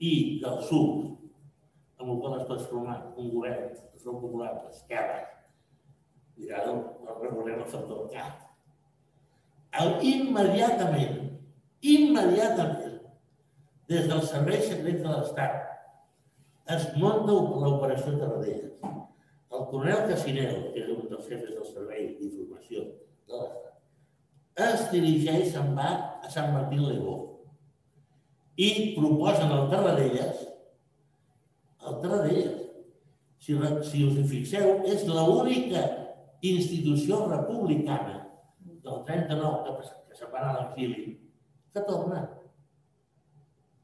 i del SUC, amb el qual es pot formar un govern de Front Popular d'esquerra. I ara el, el factor CAT. El, immediatament, immediatament, des dels serveis secrets de l'Estat, es munta l'operació Tarradellas. El coronel Casinero, que era un dels jefes del servei d'informació de l'Estat, es dirigeix, se'n va a Sant Martín Legó i proposen al Tarradellas, el Tarradellas, si, si us hi fixeu, és l'única institució republicana del 39 que, que se'n va anar a l'exili que torna.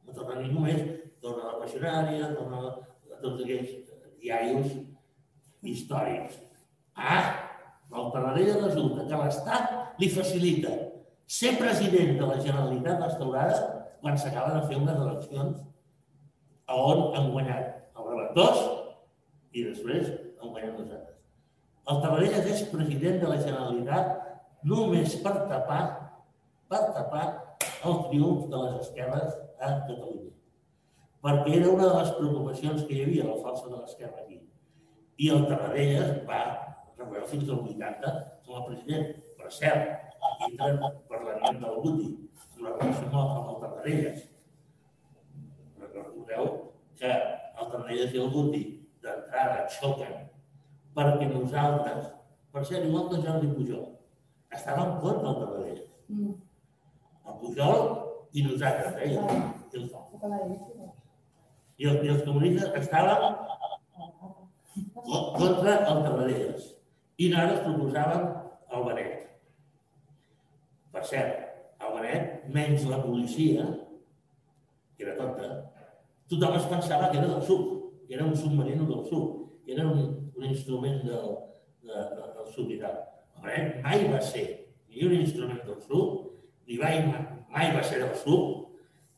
No torna ningú més, torna la passionària, torna a tots aquells diaris històrics. Ah, el Tarradellas resulta que l'Estat li facilita ser president de la Generalitat restaurada quan s'acaben de fer unes eleccions a on han guanyat els redactors i després han guanyat nosaltres. El Tarradellas és president de la Generalitat només per tapar, per tapar el triomf de les esquerres a Catalunya. Perquè era una de les preocupacions que hi havia, la força de l'esquerra aquí. I el Tarradellas va recordeu, fins al 80 com a president. Per cert, entra per la nit del Guti, la relació amb el- amb el Tarradellas. Recordeu que el Tarradellas i el Guti d'entrada xoquen perquè nosaltres, per cert, igual que Jordi Pujol, estàvem contra del Tarradellas. Mm. El Pujol i nosaltres, eh? I els- i els, i els, i els comunistes estaven <laughs> contra el Tarradellas. I nosaltres proposàvem el Benet. Per cert, el Benet, menys la policia, que era tonta, tothom es pensava que era del SUC, que era un submarino del SUC, que era un, un instrument del, de, de, del SUC i tal. El Benet mai va ser ni un instrument del SUC, ni mai, mai va ser del SUC,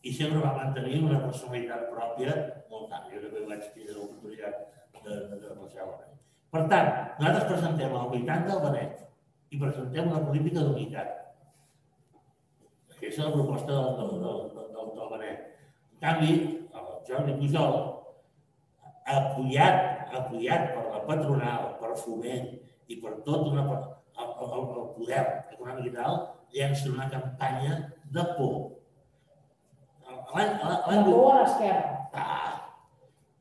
i sempre va mantenir una personalitat pròpia molt gran. Jo també vaig tindre l'oportunitat de, de, de passar el Benet. Per tant, nosaltres presentem el 80 del Benet i presentem una política d'unitat. Aquesta és la proposta del, del, del, del, del Benet. En canvi, el Jordi Pujol, apoyat, apoyat per la patronal, per foment i per tot una, el, el, el poder econòmic i tal, llença una campanya de por. L'any La por a l'esquerra.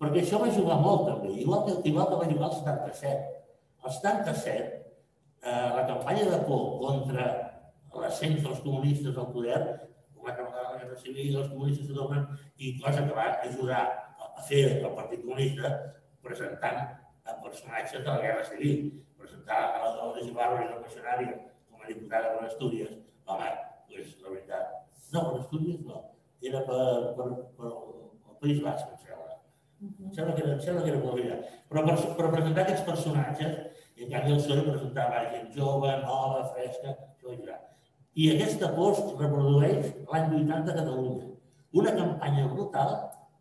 Perquè això va jugar molt també, igual que, igual que va jugar el 77. El 77, eh, la campanya de por contra l'ascens dels comunistes al poder, acabar la guerra civil, els comunistes se tornen, i cosa que va ajudar a fer el Partit Comunista presentant a personatges de la guerra civil, presentar a la Dolores Ibarra i la Passionària com a diputada per Astúries, home, doncs, la veritat, no, per Astúries no, era per, per, per el País Basc, em sembla. Em sembla que era, em sembla que era Bolívia. Però per, per presentar aquests personatges, i en canvi el PSOE presentava gent jove, nova, fresca, això i aquesta post reprodueix l'any 80 a Catalunya. Una campanya brutal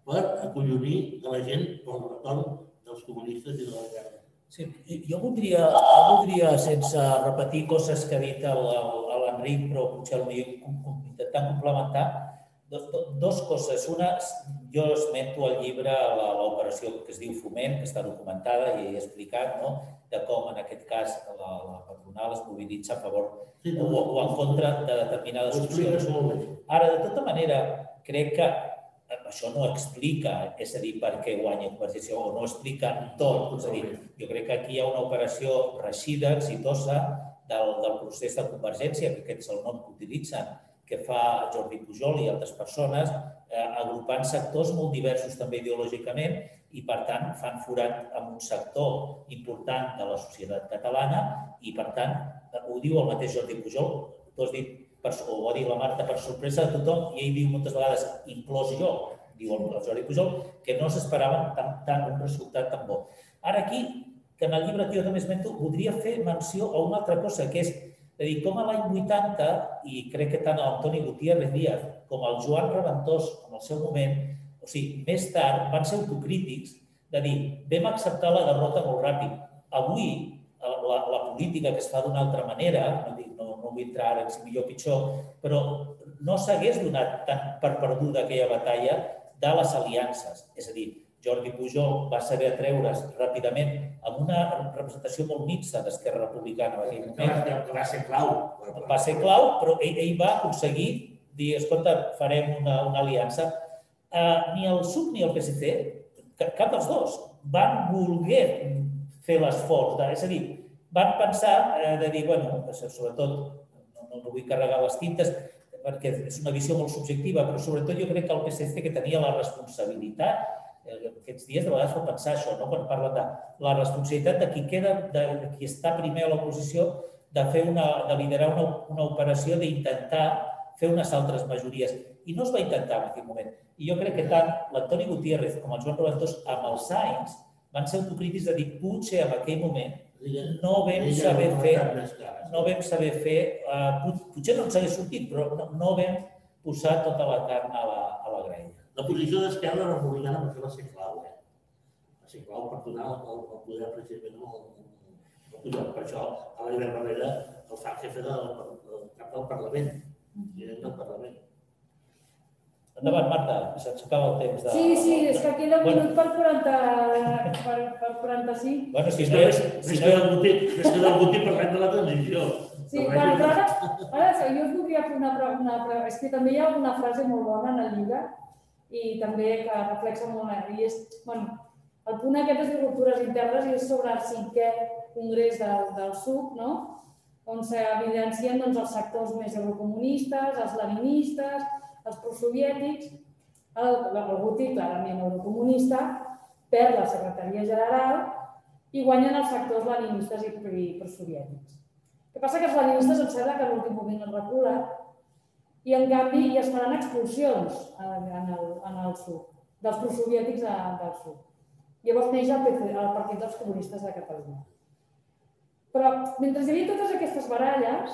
per acollonir a la gent pel retorn dels comunistes i de la guerra. Sí, jo voldria, jo voldria, sense repetir coses que ha dit l'Enric, però potser potser intentant complementar, do- do- dos coses. Una, jo esmento al llibre l'operació que es diu Foment, que està documentada i he explicat, no?, de com en aquest cas la, la patronal es mobilitza a favor Sí, o, o en contra de determinades opcions. Ara, de tota manera, crec que això no explica, és a dir, per què guanya Convergència o no explica tot. És a dir, jo crec que aquí hi ha una operació reixida, exitosa, del, del procés de convergència, que aquest és el nom que utilitzen, que fa Jordi Pujol i altres persones, eh, agrupant sectors molt diversos també ideològicament i, per tant, fan forat amb un sector important de la societat catalana i, per tant, ho diu el mateix Jordi Pujol, tu has dit, per, o ho ha dit la Marta per sorpresa de tothom, i ell diu moltes vegades, inclòs jo, diu el, Jordi Pujol, que no s'esperaven tant, tant un resultat tan bo. Ara aquí, que en el llibre que jo també esmento, voldria fer menció a una altra cosa, que és, és dir, com a l'any 80, i crec que tant l'Antoni Gutiérrez Díaz com el Joan Reventós en el seu moment, o sigui, més tard van ser autocrítics de dir, vam acceptar la derrota molt ràpid. Avui, la, la política que es fa d'una altra manera, no, dic, no, no vull entrar ara si millor o pitjor, però no s'hagués donat tant per perduda aquella batalla de les aliances. És a dir, Jordi Pujol va saber atreure's ràpidament amb una representació molt mixta d'Esquerra Republicana en aquell moment. Va ser clau. Va ser clau, però ell, ell va aconseguir dir, escolta, farem una, una aliança. Uh, ni el PSUC ni el PSC, cap dels dos, van voler fer l'esforç. De, és a dir, van pensar eh, de dir, bueno, sobretot, no, no, no vull carregar les tintes, perquè és una visió molt subjectiva, però sobretot jo crec que el PSC que tenia la responsabilitat, aquests dies de vegades fa pensar això, no? quan parlen de la responsabilitat de qui queda, de, qui està primer a l'oposició, de, fer una, de liderar una, una operació d'intentar fer unes altres majories. I no es va intentar en aquell moment. I jo crec que tant l'Antoni Gutiérrez com el Joan Roventós amb els Sainz van ser autocrítics de dir potser en aquell moment no vam saber fer, no vam saber fer, uh, potser no ens hagués sortit, però no, no vam posar tota la carn a la, a la graella. La posició d'Esquerra Republicana va ser clau, eh? Va ser clau per donar el, el poder precisament al, al Pujol. Per això, a la Barrera el fa jefe del, del cap del Parlament, directe del Parlament. Endavant, Marta, se'ns acaba el temps. De... Sí, sí, és que queda un bueno. minut per, 40, per, per 45. Bueno, si És no que és... Si que no més que del botí parlem de la transició. Sí, però ara, ara jo us voldria fer una, una, pre- és que també hi ha una frase molt bona en el llibre i també que reflexa molt, i és, bueno, el punt aquest és de ruptures internes i és sobre el cinquè congrés del, del SUC, no? on s'evidencien doncs, els sectors més eurocomunistes, els leninistes, els prosoviètics, el, el Guti, clarament eurocomunista, perd la secretaria general i guanyen els sectors leninistes i, prosoviètics. El que passa que els leninistes em sembla que l'últim moment es recula i en canvi ja es faran expulsions en, en, el, en el sud, dels prosoviètics del sud. Llavors neix el, PC, el Partit dels Comunistes de Catalunya. Però mentre hi havia totes aquestes baralles,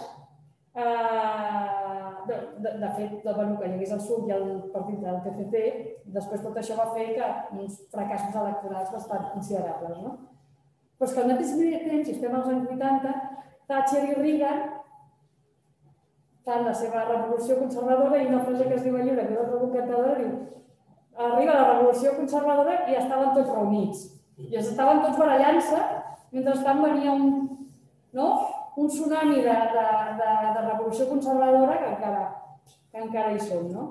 eh, de, de, de fet, de, bueno, que hi hagués el SUC i el partit del PCC, després tot això va fer que uns fracassos electorals bastant considerables. No? Però és que al mateix temps, si estem als anys 80, Thatcher i Reagan fan la seva revolució conservadora i una frase que es diu al llibre, que és la encantadora, diu arriba la revolució conservadora i estaven tots reunits. I es estaven tots barallant-se, mentrestant venia un, no? un tsunami de, de, de, de revolució conservadora que encara, que encara hi som, no?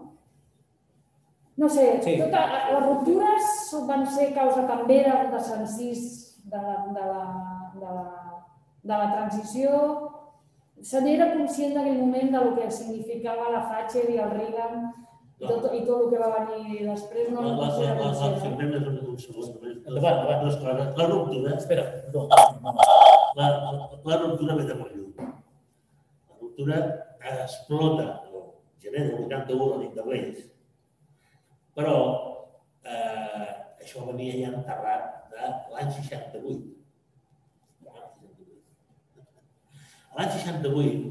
No sé, Sí. tota, les ruptures van ser causa també de, de sensís de, de, la, de, la, de la transició. Se n'era conscient en aquell moment de lo que significava la Thatcher i el Reagan i tot, i tot el que va venir després. No, La, no, la, no, la, la, no, la, no, simplement és un, segon. Endavant, endavant. Dues coses. La ruptura, Espera, no, no, no. la, la, la ruptura ve de molt lluny. La ruptura explota el gener del 81 a nit de Reis. Però eh, això venia ja enterrat de l'any 68. L'any 68,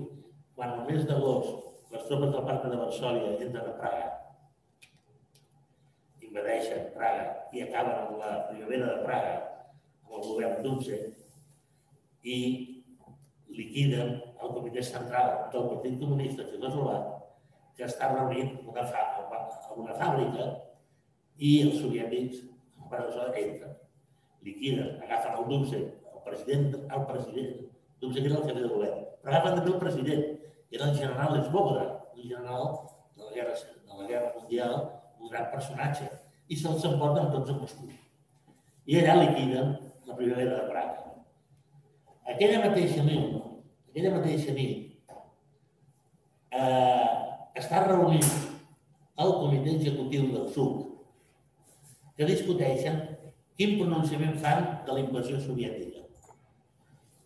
quan al mes d'agost les tropes del Parc de Varsòlia entren a Praga, invadeixen Praga i acaben amb la primavera de Praga, amb el govern d'Unze, i liquiden el comitè central del Partit Comunista Txecoslovac, que està reunit en una, en una fàbrica i els soviètics per això entren. Liquiden, agafen el Dubce, el president, el president, Que era el jefe de govern, però agafen també el president, que era el general Svoboda, un general de la guerra, de la guerra mundial, un gran personatge, i se'ls emporten tots a Moscou. I allà liquiden la primavera de Praga. Aquella mateixa nit, aquella mateixa nit, eh, està reunit el comitè executiu del SUC, que discuteixen quin pronunciament fan de la invasió soviètica.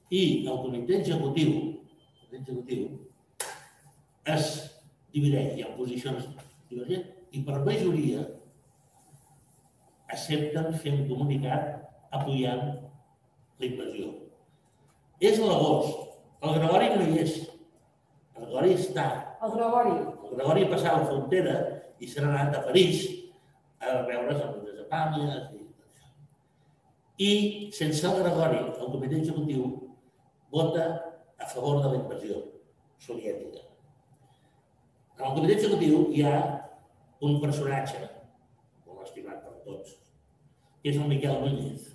I el comitè executiu, el comitè executiu es divideix, hi ha posicions divergents, i per majoria accepten fer un comunicat apoyant la invasió. És l'agost. El Gregori no hi és. El Gregori està. El Gregori. El Gregori ha passat la frontera i se n'ha anat a París a veure's amb les Pàmies i tot això. I sense el Gregori, el comitè executiu vota a favor de la invasió soviètica. En el comitè executiu hi ha un personatge, molt estimat per tots, que és el Miquel Núñez.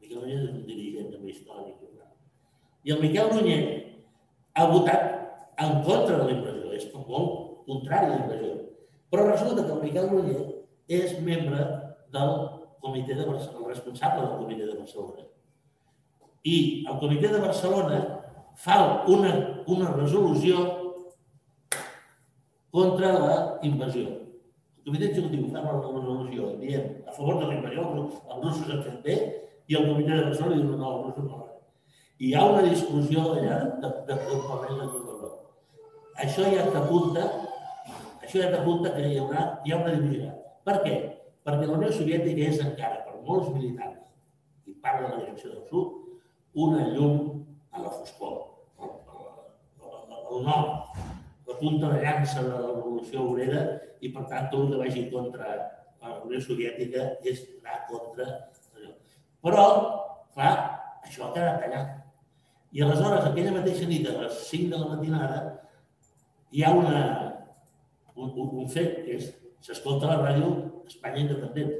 Miquel Núñez és un dirigent també històric. I el Miquel Núñez ha votat en contra de la invasió, és com molt contrari a la invasió. Però resulta que el Miquel Núñez és membre del comitè de Barcelona, el responsable del comitè de Barcelona. I el comitè de Barcelona fa una, una resolució contra la invasió. El comitè executiu fa una resolució dient a favor de la invasió, els russos han fet bé, i el comitè de Barcelona diu no, els russos no. I hi ha una discussió allà de, de, de, de, tot Això ja t'apunta això ja t'apunta que hi haurà, hi ha una divisió. Per què? Perquè la Unió Soviètica és encara, per molts militars i part de la direcció del sud, una llum a la foscor. El nord, la punta de llança de la revolució obrera i, per tant, tot el que vagi contra la Unió Soviètica és anar contra allò. Però, clar, això ha quedat allà. I aleshores, aquella mateixa nit, a les 5 de la matinada, hi ha una, un, un, un fet, que és s'escolta la ràdio Espanya Independent.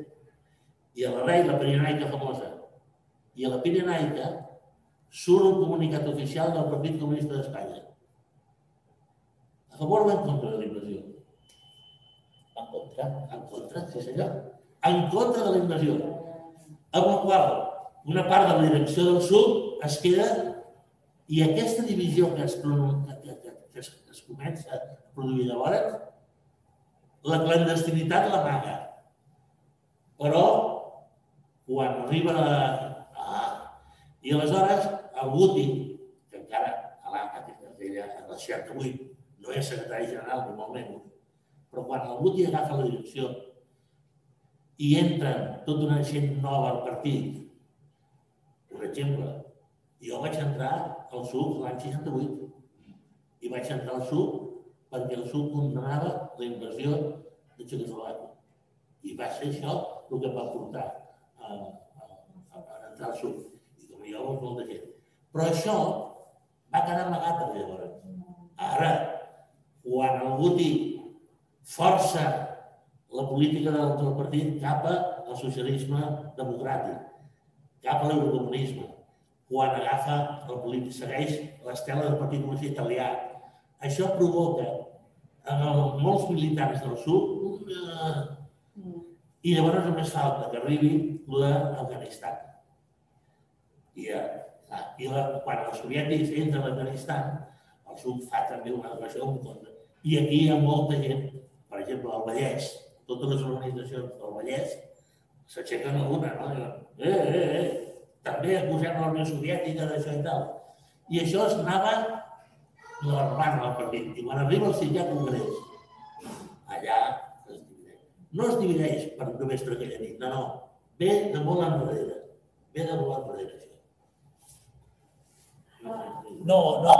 I a la ràdio, la Pirinaica famosa. I a la Pirinaica surt un comunicat oficial del Partit Comunista d'Espanya. A favor o en contra de la invasió? En contra. En contra, sí senyor. En contra de la invasió. Amb la qual una part de la direcció del sud es queda i aquesta divisió que es, que, que, que es, que es comença a produir llavors la clandestinitat l'amaga. Però quan arriba la... Ah, I aleshores el Guti, que encara a ella en el 68, no és secretari general, ni molt menys, però quan el Guti agafa la direcció i entra tota una gent nova al partit, per exemple, jo vaig entrar al SUC l'any 68 i vaig entrar al SUC perquè el SUC condemnava la invasió de Txecoslovàquia. I va ser això el que va portar a, a, a, a entrar al SUC. I com jo, molta gent. Però això va quedar amagat a llavors. Ara, quan el Guti força la política del, del partit cap al socialisme democràtic, cap a l'eurocomunisme, quan agafa el polític, segueix l'estela del Partit Comunista Italià. Això provoca en el, molts militars del sud una... i llavors només falta que arribi l'Afganistan. I, eh, i la, quan els soviètics entren a l'Afganistan, el sud fa també una agressió en contra. I aquí hi ha molta gent, per exemple, al Vallès, totes les organitzacions del Vallès s'aixequen alguna, no? I, eh, eh, eh, també acusem la Unió Soviètica d'això i tal. I això es anava normant el partit. I quan arriba el cinquè congrés, allà es divideix. No es divideix per només per aquella nit, no, no. Ve de molt enrere. Ve de molt enrere, això. No, no,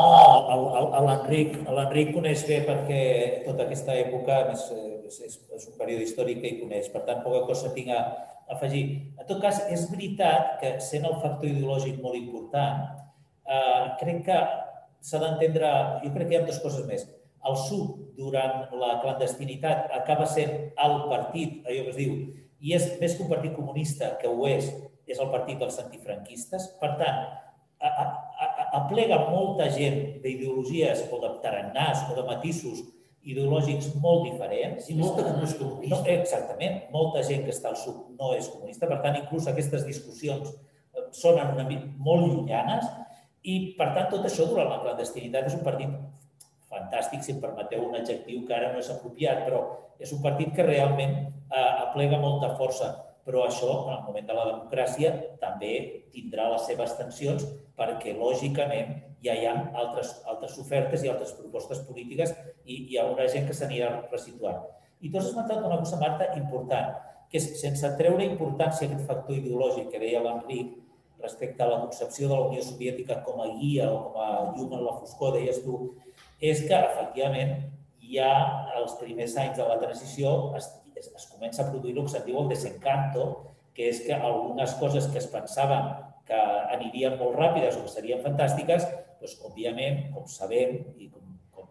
no, l'Enric l'Enric coneix bé perquè tota aquesta època és, és, és un període històric que hi coneix, per tant, poca cosa tinc a afegir. En tot cas, és veritat que sent el factor ideològic molt important, eh, crec que s'ha d'entendre, jo crec que hi ha dues coses més. El sud, durant la clandestinitat, acaba sent el partit, allò que es diu, i és més que un partit comunista, que ho és, és el partit dels antifranquistes. Per tant, a, a, aplega molta gent d'ideologies o de tarannàs o de matisos ideològics molt diferents. I molta que no és comunista. No, exactament. Molta gent que està al sud no és comunista. Per tant, inclús aquestes discussions eh, sonen una mica molt llunyanes i, per tant, tot això durant la clandestinitat és un partit fantàstic, si em permeteu un adjectiu que ara no és apropiat, però és un partit que realment eh, aplega molta força. Però això, en el moment de la democràcia, també tindrà les seves tensions perquè, lògicament, ja hi ha altres, altres ofertes i altres propostes polítiques i hi haurà gent que s'anirà resituant. I tu has esmentat una cosa, Marta, important, que és, sense treure importància a aquest factor ideològic que deia l'Enric respecte a la concepció de la Unió Soviètica com a guia o com a llum en la foscor, deies tu, és que, efectivament, ja els primers anys de la transició es, es, es comença a produir el que se'n diu el desencanto, que és que algunes coses que es pensaven que anirien molt ràpides o que serien fantàstiques, doncs, òbviament, com sabem i com, com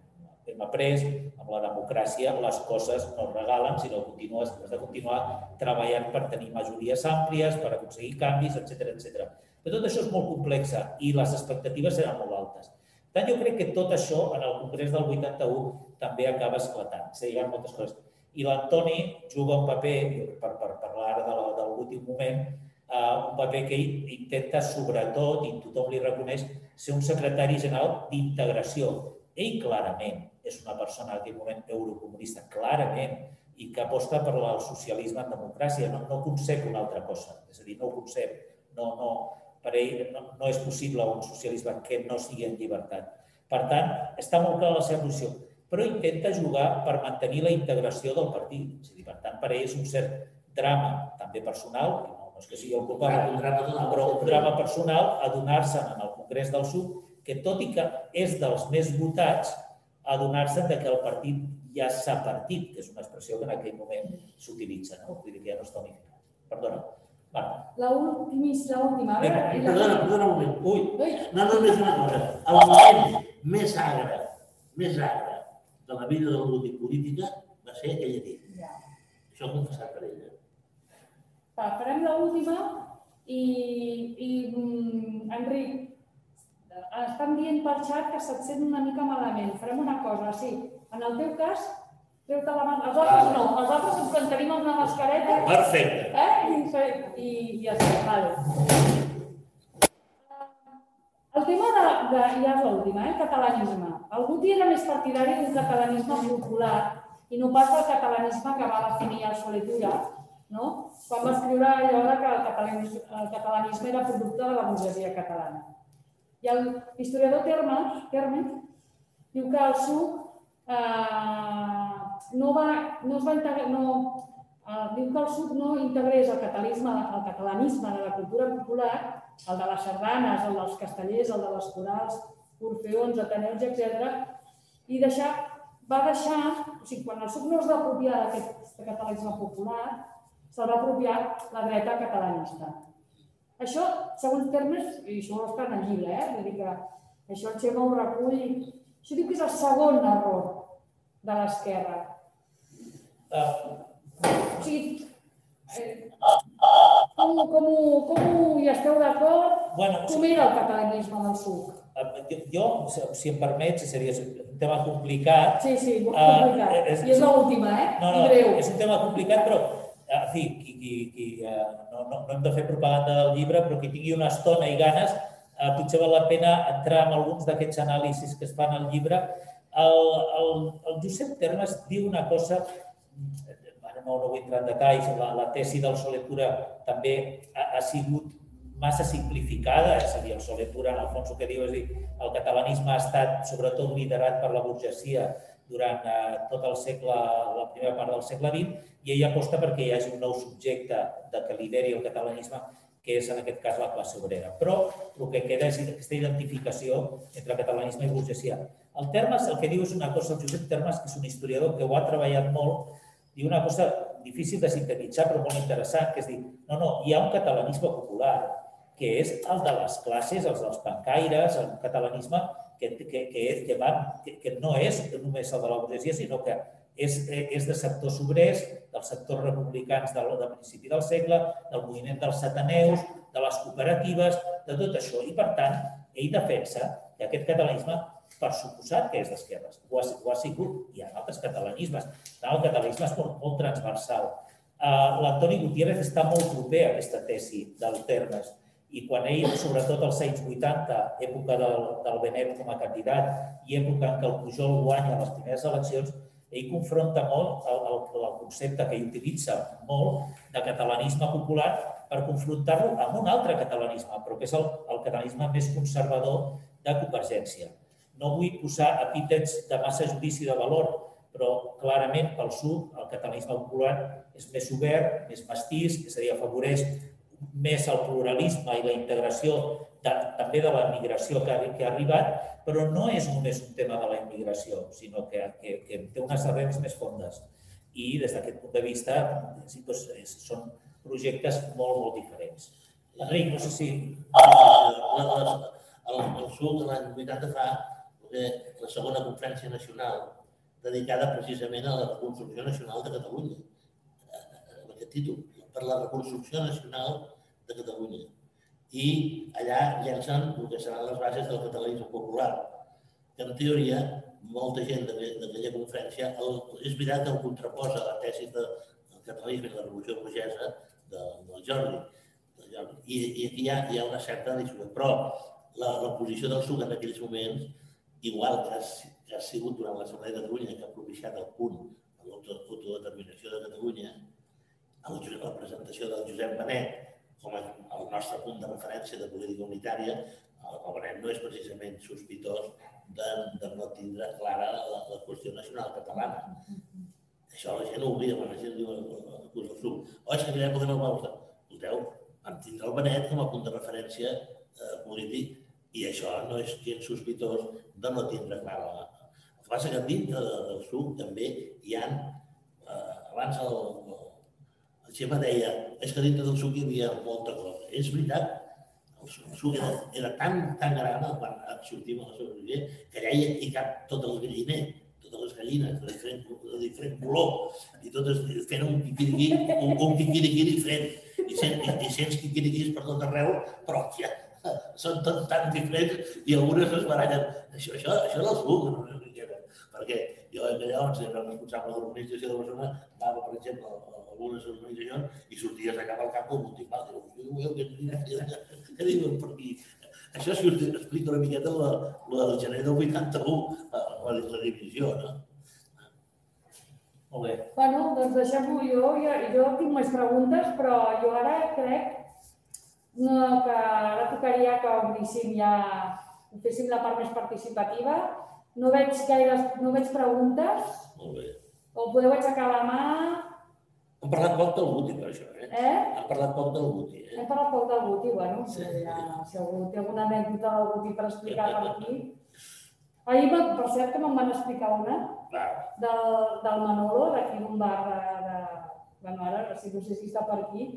hem après, amb la democràcia les coses no es regalen, sinó continues, has de continuar treballant per tenir majories àmplies, per aconseguir canvis, etc etc. Però tot això és molt complex i les expectatives seran molt altes. Tant, jo crec que tot això en el Congrés del 81 també acaba esclatant. Dir, hi ha moltes coses. I l'Antoni juga un paper, per, per parlar ara de, l'últim moment, un paper que intenta, sobretot, i tothom li reconeix, ser un secretari general d'integració. Ell clarament és una persona en aquell moment eurocomunista, clarament, i que aposta per el socialisme en democràcia, no, no concep una altra cosa, és a dir, no ho concep, no, no, per ell no, no és possible un socialisme que no sigui en llibertat. Per tant, està molt clara la seva posició, però intenta jugar per mantenir la integració del partit. És a dir, per tant, per ell és un cert drama, també personal, no, no és que sigui el culpable, però un drama personal, adonar-se'n en el Congrés del Sud que tot i que és dels més votats, adonar-se que el partit ja s'ha partit, que és una expressió que en aquell moment s'utilitza, no? Vull dir que ja no està unificat. Perdona. Marta. L'última, a veure... Perdona, perdona, un moment. Ui. Ui. No, només una cosa. El moment més agre, més agre de la vida de la multipolítica va ser aquella nit. Ja. Això confessat per ella. Va, farem l'última i, i mm, Enric, estan dient pel xat que se't sent una mica malament. Farem una cosa, sí. En el teu cas, treu-te la mà. Els altres no, els altres ens plantarim amb una mascareta Perfecte. eh? I, i, i ja està, vale. El tema de, de ja és l'última, eh? catalanisme. El Guti era més partidari d'un catalanisme popular i no pas del catalanisme que va definir el Soletura, no? quan va escriure allò que el catalanisme, era producte de la burgesia catalana. I el historiador Terme, Terme diu que el suc eh, no, va, no es va integrar, no, eh, diu que el sud no integrés el catalanisme, el catalanisme de la cultura popular, el de les sardanes, el dels castellers, el de les corals, orfeons, ateneus, etc. I deixar, va deixar, o sigui, quan el suc no es va apropiar d'aquest catalanisme popular, se'l va apropiar la dreta catalanista. Això, segons termes, i això ho està en el llibre, eh? Vull dir que això el Xema ho recull. Això diu que és el segon error de l'esquerra. Uh, O sigui, eh, com, com, ho- com ho hi esteu d'acord? bueno, Com era el catalanisme del suc? jo, jo, si em permets, seria un tema complicat. Sí, sí, molt Ah, complicat. és- I és l'última, eh? No, no, breu. és un tema complicat, però, en fi, qui, qui, qui, eh, no, no, no hem de fer propaganda del llibre, però qui tingui una estona i ganes, eh, potser val la pena entrar en alguns d'aquests anàlisis que es fan al llibre. El, el, el Josep Termes diu una cosa, ara no, no vull entrar en detalls, la, la tesi del Soletura també ha, ha sigut massa simplificada, és a dir, el Soletura, en el fons, el que diu és dir, el catalanisme ha estat sobretot liderat per la burgesia durant eh, tot el segle, la primera part del segle XX, i ell aposta perquè hi hagi un nou subjecte de que lideri el catalanisme, que és en aquest cas la classe obrera. Però el que queda és aquesta identificació entre catalanisme i burgesia. El Termes el que diu és una cosa, el Josep Termes, que és un historiador que ho ha treballat molt, diu una cosa difícil de sintetitzar però molt interessant, que és dir, no, no, hi ha un catalanisme popular, que és el de les classes, els dels pancaires, el catalanisme que, que, que, que, va, que, que no és només el de la sinó que és, és de sectors obrers, dels sectors republicans del, del principi del segle, del moviment dels ateneus, de les cooperatives, de tot això. I, per tant, ell defensa que aquest catalanisme, per suposat que és d'esquerres, ho, ha, ho ha sigut, hi ha altres catalanismes, el catalanisme és molt, molt transversal. Uh, L'Antoni Gutiérrez està molt proper a aquesta tesi del Termes, i quan ell, sobretot als anys 80, època del, del Benet com a candidat i època en què el Pujol guanya les primeres eleccions, ell confronta molt el, el, el concepte que ell utilitza molt de catalanisme popular per confrontar-lo amb un altre catalanisme, però que és el, el catalanisme més conservador de Convergència. No vull posar epítets de massa judici de valor, però clarament pel sud el catalanisme popular és més obert, més pastís, és a dir, afavoreix més el pluralisme i la integració de, també de la migració que ha, que ha arribat, però no és només un tema de la immigració, sinó que, que, que té unes arrels més fondes. I des d'aquest punt de vista sí, doncs, són projectes molt, molt diferents. Enric, no sé si... El, el SUC l'any 80 fa la segona conferència nacional dedicada precisament a la reconstrucció nacional de Catalunya, amb aquest títol, per la reconstrucció nacional de Catalunya. I allà llencen el que seran les bases del catalanisme popular, que en teoria molta gent d'aquella conferència, el, és veritat que el contraposa la tesi de, del catalanisme i la revolució burgesa de, del Jordi, del Jordi. I, i aquí hi ha, hi ha una certa dissolució. Però la, la posició del SUC en aquells moments, igual que ha, que ha sigut durant l'Assemblea de Catalunya, que ha propiciat el punt de l'autodeterminació de Catalunya, el, la presentació del Josep Benet com a, el nostre punt de referència de política unitària, el, el Benet no és precisament sospitós de, de no tindre clara la, la qüestió nacional catalana. Això la gent ho oblida, quan la gent diu el curs del suc. Oh, és que mirem el tema del Escolteu, vam tindre el Benet com a punt de referència eh, polític i això no és gens sospitós de no tindre clara la... El que passa que dintre de, del suc també hi ha, eh, abans el, el Xema deia, és que dintre del suc hi havia molta cosa. És veritat, el suc era, era tan, tan gran quan sortim a la sobreviver que allà hi, hi cap tot el galliner, totes les gallines de diferent, de diferent color i totes fent un quiquiriquí, un, un quiquiriquí diferent. I, sent, i, i sents quiquiriquís per tot arreu, però ja, són tot tan diferents i algunes es barallen. Això, això, això és el suc, no? Perquè jo allà on era responsable de l'organització de Barcelona, anava, per exemple, algunes organitzacions i sorties a cap al camp com un tipat. Què diuen per aquí? Això si us explica una miqueta la, la del gener del 81, la, la divisió, no? Molt bé. Bueno, doncs deixem-ho jo. Jo, jo tinc més preguntes, però jo ara crec no, que ara tocaria que obríssim ja, féssim la part més participativa. No veig gaires, no veig preguntes. Molt bé. O podeu aixecar la mà, hem parlat poc del Guti, per això, eh? eh? Hem parlat poc del Guti, eh? Hem parlat poc del Guti, bueno, Sí. ja, si algú té alguna anècdota del Guti per explicar per aquí. <laughs> Ahir, va- per cert, que me'n van explicar una Clar. del, del Manolo, d'aquí d'un bar de, de... Bueno, ara, si no sé si està per aquí,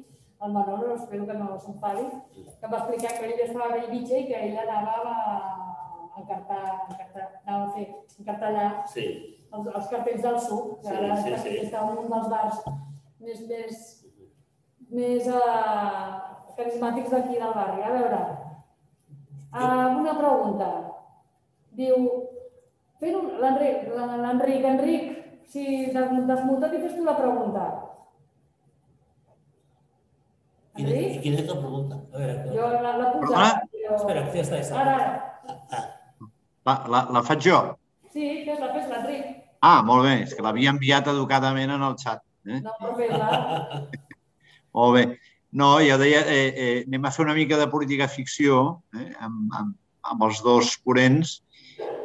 el Manolo, espero que no s'enfadi, que em va explicar que ell estava a Bellvitge i que ell anava a encartar, encartar, anava a fer encartallar Sí, els, els cartells del suc, que Sí, ara sí, està, sí. està en un dels bars més, més, més uh, carismàtics d'aquí del barri. A veure, uh, una pregunta. Diu, fent un, l'Enric, l'Enric, Enric, si des- desmunta't i fes tu la pregunta. quina, i Enric? quina és la pregunta? A veure, Jo la, la posat, però... espera, ja està, ja està. Ara, La, la, la faig jo? sí, fes-la, fes-la, Enric. Ah, molt bé, és que l'havia enviat educadament en el xat. Eh? No, però fes-la. <laughs> Molt bé. No, jo deia, eh, eh, anem a fer una mica de política ficció eh, amb, amb, amb els dos ponents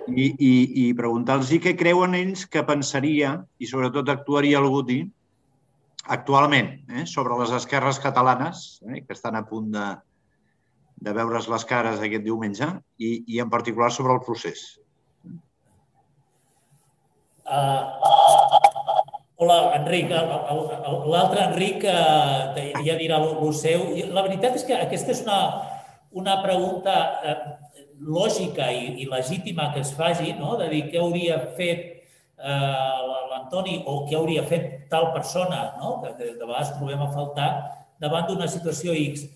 i, i, i preguntar-los què creuen ells que pensaria i sobretot actuaria el Guti actualment eh, sobre les esquerres catalanes eh, que estan a punt de, de veure's les cares aquest diumenge i, i en particular sobre el procés. Uh, hola, Enric. El- el- L'altre Enric uh, ja dirà el, seu. La veritat és que aquesta és una, una pregunta uh, lògica i, i legítima que es faci, no? de dir què hauria fet uh, l'Antoni o què hauria fet tal persona, no? que, que de vegades trobem a faltar davant d'una situació X.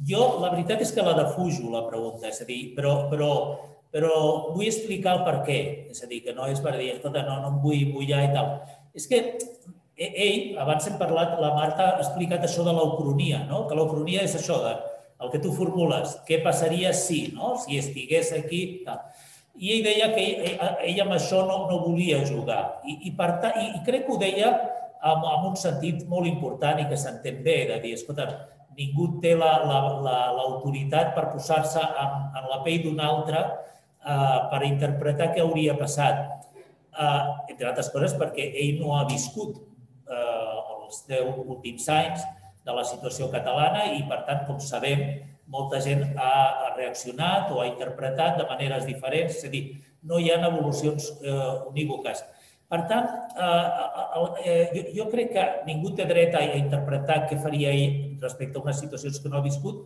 Jo, la veritat és que la defujo, la pregunta, és a dir, però, però, però vull explicar el per què. És a dir, que no és per dir, escolta, no, no em vull mullar i tal. És que e- ell, abans hem parlat, la Marta ha explicat això de l'aucronia, no? que l'aucronia és això, de, el que tu formules, què passaria si, no? si estigués aquí, tal. I ell deia que ell, ell, amb això no, no volia jugar. I, i, per tant, i, i crec que ho deia amb, amb un sentit molt important i que s'entén bé, de dir, escolta, ningú té l'autoritat la, la, l'autoritat per posar-se en, en la pell d'un altre eh, per interpretar què hauria passat. Eh, entre altres coses perquè ell no ha viscut eh, els 10 últims anys de la situació catalana i, per tant, com sabem, molta gent ha reaccionat o ha interpretat de maneres diferents, és a dir, no hi ha evolucions eh, unívoques. Per tant, eh, eh, jo, jo crec que ningú té dret a interpretar què faria ell respecte a unes situacions que no ha viscut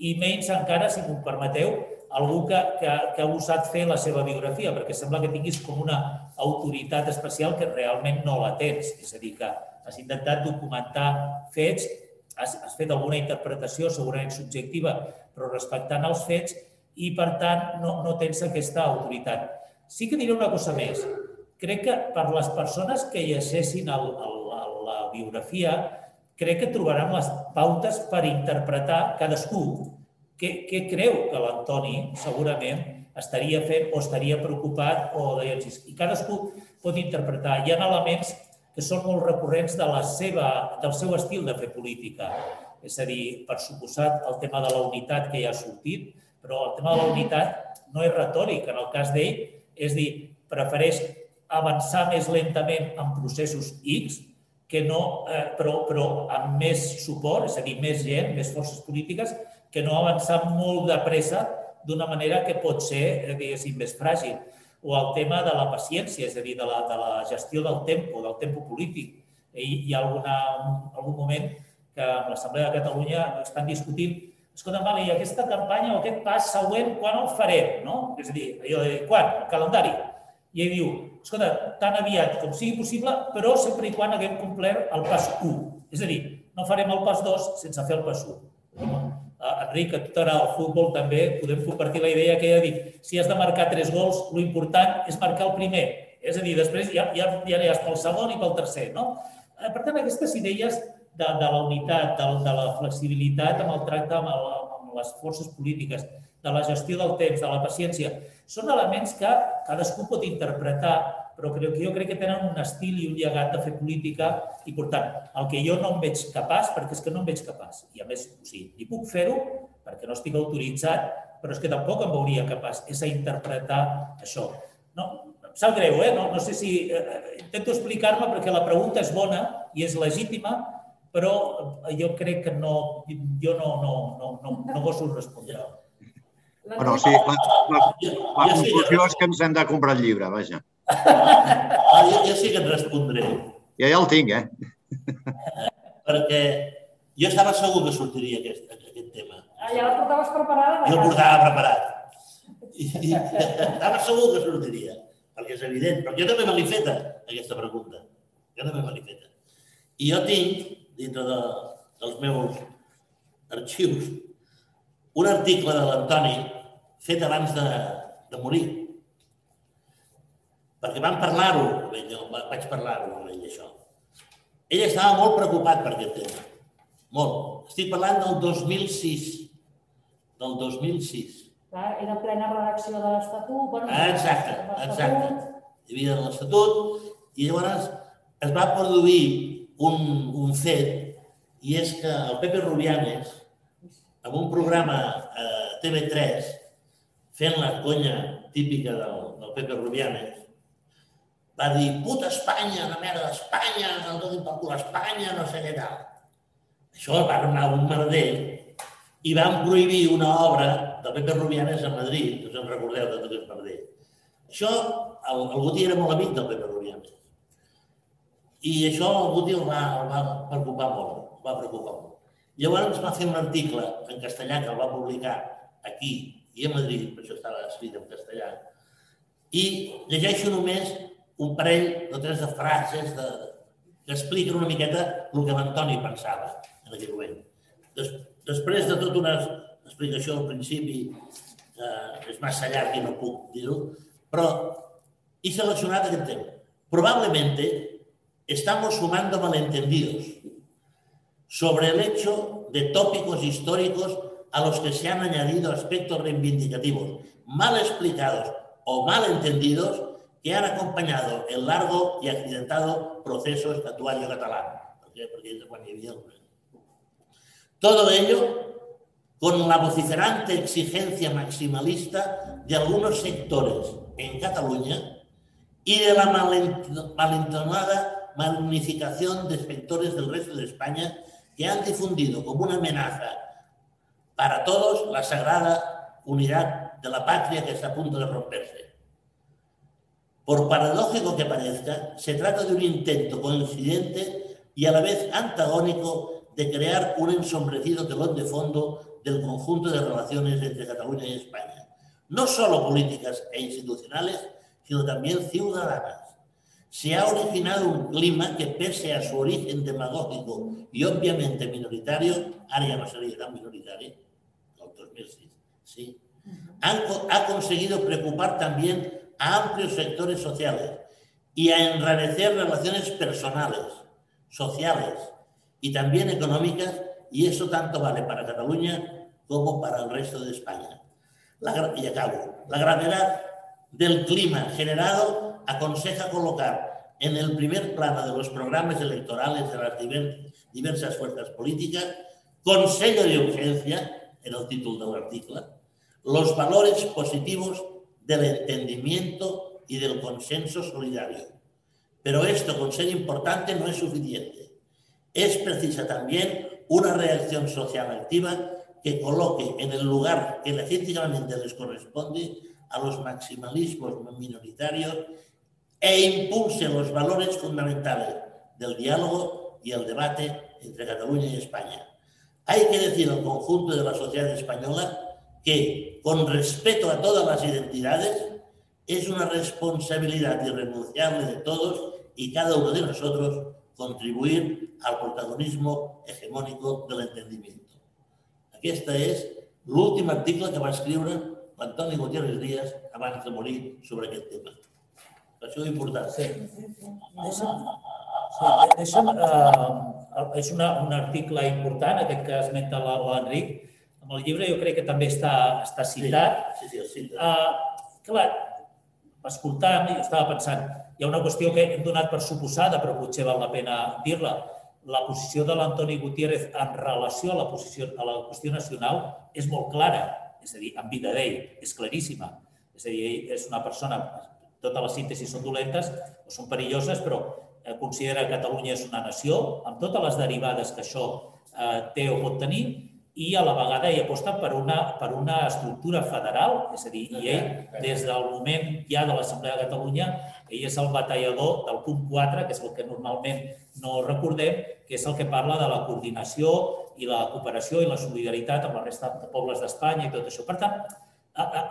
i menys encara, si m'ho permeteu, algú que, que, que ha gosat fer la seva biografia, perquè sembla que tinguis com una autoritat especial que realment no la tens. És a dir, que has intentat documentar fets has, has fet alguna interpretació segurament subjectiva, però respectant els fets i, per tant, no, no tens aquesta autoritat. Sí que diré una cosa més. Crec que per les persones que llegeixin el, el, la biografia, crec que trobaran les pautes per interpretar cadascú què, què creu que l'Antoni segurament estaria fent o estaria preocupat o deia, i cadascú pot interpretar. Hi ha elements que són molt recurrents de la seva, del seu estil de fer política. És a dir, per suposat, el tema de la unitat que ja ha sortit, però el tema de la unitat no és retòric. En el cas d'ell, és dir, prefereix avançar més lentament en processos X, que no, eh, però, però amb més suport, és a dir, més gent, més forces polítiques, que no avançar molt de pressa d'una manera que pot ser, eh, diguéssim, més fràgil o el tema de la paciència, és a dir, de la, de la gestió del tempo, del tempo polític. I hi ha alguna, algun moment que amb l'Assemblea de Catalunya estan discutint escolta, vale, i aquesta campanya o aquest pas següent, quan el farem? No? És a dir, allò de quan? El calendari. I ell diu, escolta, tan aviat com sigui possible, però sempre i quan haguem complert el pas 1. És a dir, no farem el pas 2 sense fer el pas 1. Enric, a tu t'agrada el futbol també, podem compartir la idea que ella ha dit, si has de marcar tres gols, l'important és marcar el primer. És a dir, després ja, ja, ja aniràs pel segon i pel tercer. No? Eh, per tant, aquestes idees de, de la unitat, de, de la flexibilitat amb el tracte amb, el, amb les forces polítiques, de la gestió del temps, de la paciència, són elements que cadascú pot interpretar però crec que jo crec que tenen un estil i un llegat de fer política i, per tant, el que jo no em veig capaç, perquè és que no em veig capaç. I, a més, o sigui, ni puc fer-ho perquè no estic autoritzat, però és que tampoc em veuria capaç, és a interpretar això. No, em sap greu, eh? No, no sé si... Eh, intento explicar-me perquè la pregunta és bona i és legítima, però jo crec que no, jo no, no, no, no, no goso respondre. Bueno, sí, la, la, la conclusió és que ens hem de comprar el llibre, vaja. <laughs> Ah, jo, jo sí que et respondré. Ja, ja el tinc, eh? <laughs> Perquè jo estava segur que sortiria aquest, aquest tema. Ah, ja la portaves preparada? Jo el portava preparat. I, i estava segur que sortiria, perquè és evident. Però jo també me l'he feta, aquesta pregunta. Jo també me l'he feta. I jo tinc, dintre de, dels meus arxius, un article de l'Antoni fet abans de, de morir perquè vam parlar-ho, vaig parlar-ho amb ell, això. Ell estava molt preocupat per aquest tema. Molt. Estic parlant del 2006. Del 2006. Clar, era plena redacció de l'Estatut. Bueno, exacte, exacte. Hi havia l'Estatut i llavors es va produir un, un fet i és que el Pepe Rubianes, amb un programa a eh, TV3, fent la conya típica del, del Pepe Rubianes, va dir, puta Espanya, la merda d'Espanya, el donin pel cul Espanya, no sé què tal. Això va anar un merder i van prohibir una obra de Pepe Rubianes a Madrid, us en recordeu de tot aquest merder. Això, el, el Guti era molt amic del Pepe Rubianes. I això el Guti el va, el va preocupar molt, el va preocupar molt. Llavors va fer un article en castellà que el va publicar aquí i a Madrid, per això estava escrit en castellà, i llegeixo només un parell o tres de frases de, que expliquen una miqueta el que l'Antoni pensava en aquell moment. Des, després de tota una explicació al principi, eh, és massa llarg i no puc dir-ho, però he seleccionat aquest tema. Probablemente estamos sumando malentendidos sobre el hecho de tópicos históricos a los que se han añadido aspectos reivindicativos mal explicados o mal entendidos que han acompañado el largo y accidentado proceso estatuario catalán. Todo ello con la vociferante exigencia maximalista de algunos sectores en Cataluña y de la malentonada magnificación de sectores del resto de España que han difundido como una amenaza para todos la sagrada unidad de la patria que está a punto de romperse. Por paradójico que parezca, se trata de un intento coincidente y a la vez antagónico de crear un ensombrecido telón de fondo del conjunto de relaciones entre Cataluña y España, no solo políticas e institucionales, sino también ciudadanas. Se ha originado un clima que, pese a su origen demagógico y obviamente minoritario, ahora ya no sería tan minoritario, 2006, sí, ha conseguido preocupar también a amplios sectores sociales y a enrarecer relaciones personales, sociales y también económicas, y eso tanto vale para Cataluña como para el resto de España. La, y acabo. La gravedad del clima generado aconseja colocar en el primer plano de los programas electorales de las diversas fuerzas políticas, Consejo de urgencia, en el título del artículo, los valores positivos del entendimiento y del consenso solidario. Pero esto, con ser importante, no es suficiente. Es precisa también una reacción social activa que coloque en el lugar que legítimamente les corresponde a los maximalismos minoritarios e impulse los valores fundamentales del diálogo y el debate entre Cataluña y España. Hay que decir al conjunto de la sociedad española que, con respeto a todas las identidades, es una responsabilidad irrenunciable de todos y cada uno de nosotros contribuir al protagonismo hegemónico del entendimiento. Aquest és l'últim article que va escriure Antoni Gutiérrez Díaz abans de morir sobre aquest tema. Això és important. Sí. Deixa'm, sí, deixa'm, uh, és una, un article important, aquest que esmenta l'Enric, amb el llibre jo crec que també està, està citat. Sí, sí, sí cita. Uh, clar, escoltant, i estava pensant, hi ha una qüestió que hem donat per suposada, però potser val la pena dir-la. La posició de l'Antoni Gutiérrez en relació a la, posició, a la qüestió nacional és molt clara, és a dir, en vida d'ell, és claríssima. És a dir, ell és una persona, totes les síntesis són dolentes o són perilloses, però eh, considera que Catalunya és una nació, amb totes les derivades que això eh, té o pot tenir, i a la vegada hi aposta per una, per una estructura federal, és a dir, i ell, des del moment ja de l'Assemblea de Catalunya, ell és el batallador del punt 4, que és el que normalment no recordem, que és el que parla de la coordinació i la cooperació i la solidaritat amb la resta de pobles d'Espanya i tot això. Per tant,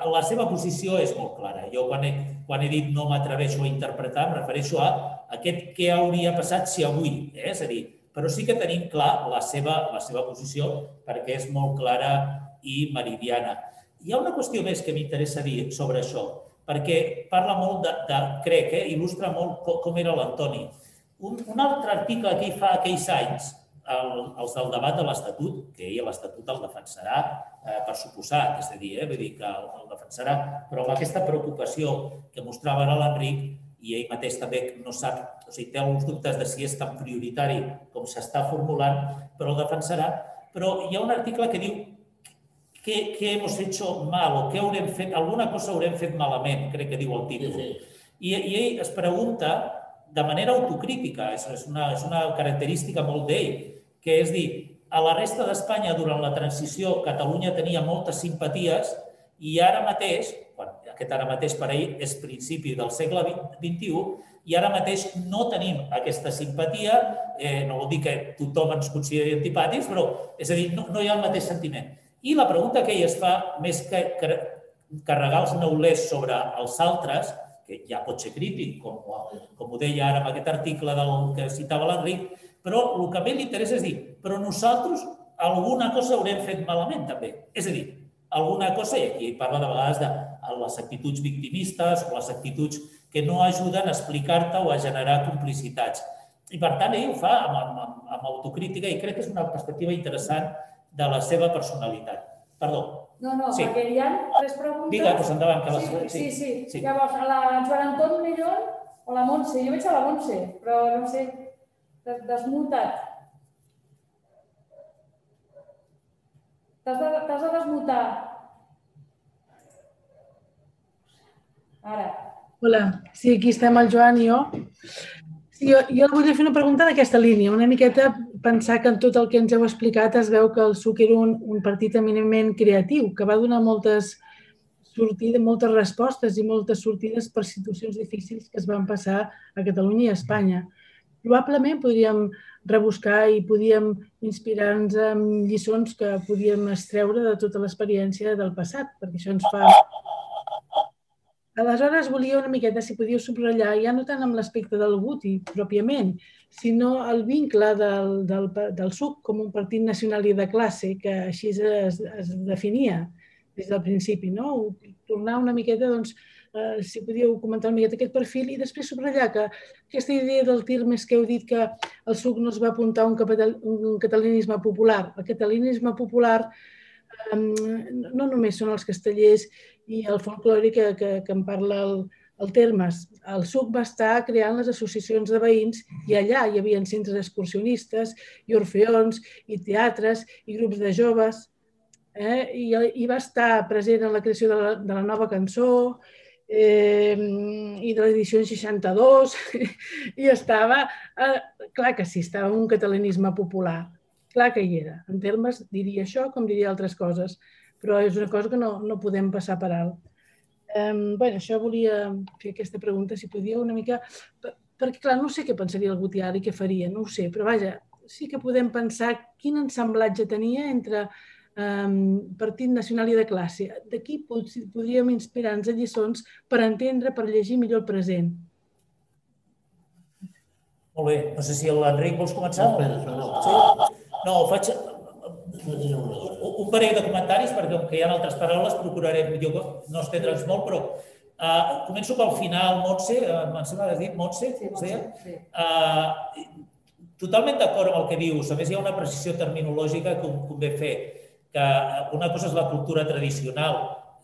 la seva posició és molt clara. Jo quan he, quan he dit no m'atreveixo a interpretar, em refereixo a aquest què hauria passat si avui, eh? és a dir, però sí que tenim clar la seva, la seva posició perquè és molt clara i meridiana. Hi ha una qüestió més que m'interessa dir sobre això, perquè parla molt de, de crec, eh, il·lustra molt com era l'Antoni. Un, un altre article que fa aquells anys, el, els del debat de l'Estatut, que ell l'Estatut el defensarà eh, per suposat, és a dir, eh, vull dir que el, el defensarà, però amb aquesta preocupació que mostrava ara l'Enric, i ell mateix també no sap, o sigui, té alguns dubtes de si és tan prioritari com s'està formulant, però el defensarà. Però hi ha un article que diu què, què hemos hecho mal o què haurem fet, alguna cosa haurem fet malament, crec que diu el títol. Sí, sí. I, I ell es pregunta de manera autocrítica, és, és, una, és una característica molt d'ell, que és dir, a la resta d'Espanya durant la transició Catalunya tenia moltes simpaties i ara mateix aquest ara mateix per ell és principi del segle XXI, i ara mateix no tenim aquesta simpatia, eh, no vol dir que tothom ens consideri antipàtics, però és a dir, no, no hi ha el mateix sentiment. I la pregunta que ell es fa, més que carregar els neulers sobre els altres, que ja pot ser crític, com, com ho deia ara amb aquest article del que citava l'Enric, però el que a li interessa és dir, però nosaltres alguna cosa haurem fet malament també. És a dir, alguna cosa, i aquí parla de vegades de les actituds victimistes o les actituds que no ajuden a explicar-te o a generar complicitats. I per tant, ell ho fa amb, amb, amb autocrítica i crec que és una perspectiva interessant de la seva personalitat. Perdó. No, no, sí. perquè hi ha tres preguntes. Digue, doncs endavant. Que les... sí, sí, sí, sí. Llavors, a la Joan Anton Millón o la Montse. Jo veig a la Montse, però no sé, desmutat. T'has de, de desmutar. Ara. Hola, sí, aquí estem el Joan i jo. Sí, jo, jo volia fer una pregunta d'aquesta línia, una miqueta pensar que en tot el que ens heu explicat es veu que el SUC era un, un partit eminentment creatiu, que va donar moltes sortides, moltes respostes i moltes sortides per situacions difícils que es van passar a Catalunya i a Espanya. Probablement podríem rebuscar i podíem inspirar-nos amb lliçons que podíem extreure de tota l'experiència del passat, perquè això ens fa... Aleshores, volia una miqueta, si podíeu subratllar, ja no tant amb l'aspecte del Guti, pròpiament, sinó el vincle del, del, del SUC com un partit nacional i de classe, que així es, es definia des del principi, no? Tornar una miqueta, doncs, eh, si podíeu comentar una miqueta aquest perfil i després subratllar que aquesta idea del Tirmes que heu dit que el SUC no es va apuntar a un, capital, un catalanisme popular. El catalanisme popular eh, no només són els castellers i el folclore que, que, que en parla el, el Termes. El SUC va estar creant les associacions de veïns i allà hi havia centres excursionistes i orfeons i teatres i grups de joves eh? I, i va estar present en la creació de la, de la nova cançó eh, i de l'edició 62 <laughs> i estava, eh, clar que sí, estava un catalanisme popular, clar que hi era. En termes, diria això com diria altres coses, però és una cosa que no, no podem passar per alt. Eh, bueno, això volia fer aquesta pregunta, si podia una mica... Perquè, clar, no sé què pensaria el Gutiar i què faria, no ho sé, però vaja, sí que podem pensar quin ensamblatge tenia entre um, Partit Nacional i de Classe. D'aquí podríem inspirar-nos a lliçons per entendre, per llegir millor el present. Molt bé. No sé si l'Enric vols començar? Sí? No, faig un parell de comentaris, perquè com que hi ha altres paraules, procurarem jo no estendre'ns molt, però uh, començo pel final, Montse, uh, em sembla que has dit Montse, sí, Montse, sí. Uh, totalment d'acord amb el que dius. A més, hi ha una precisió terminològica que convé fer que una cosa és la cultura tradicional,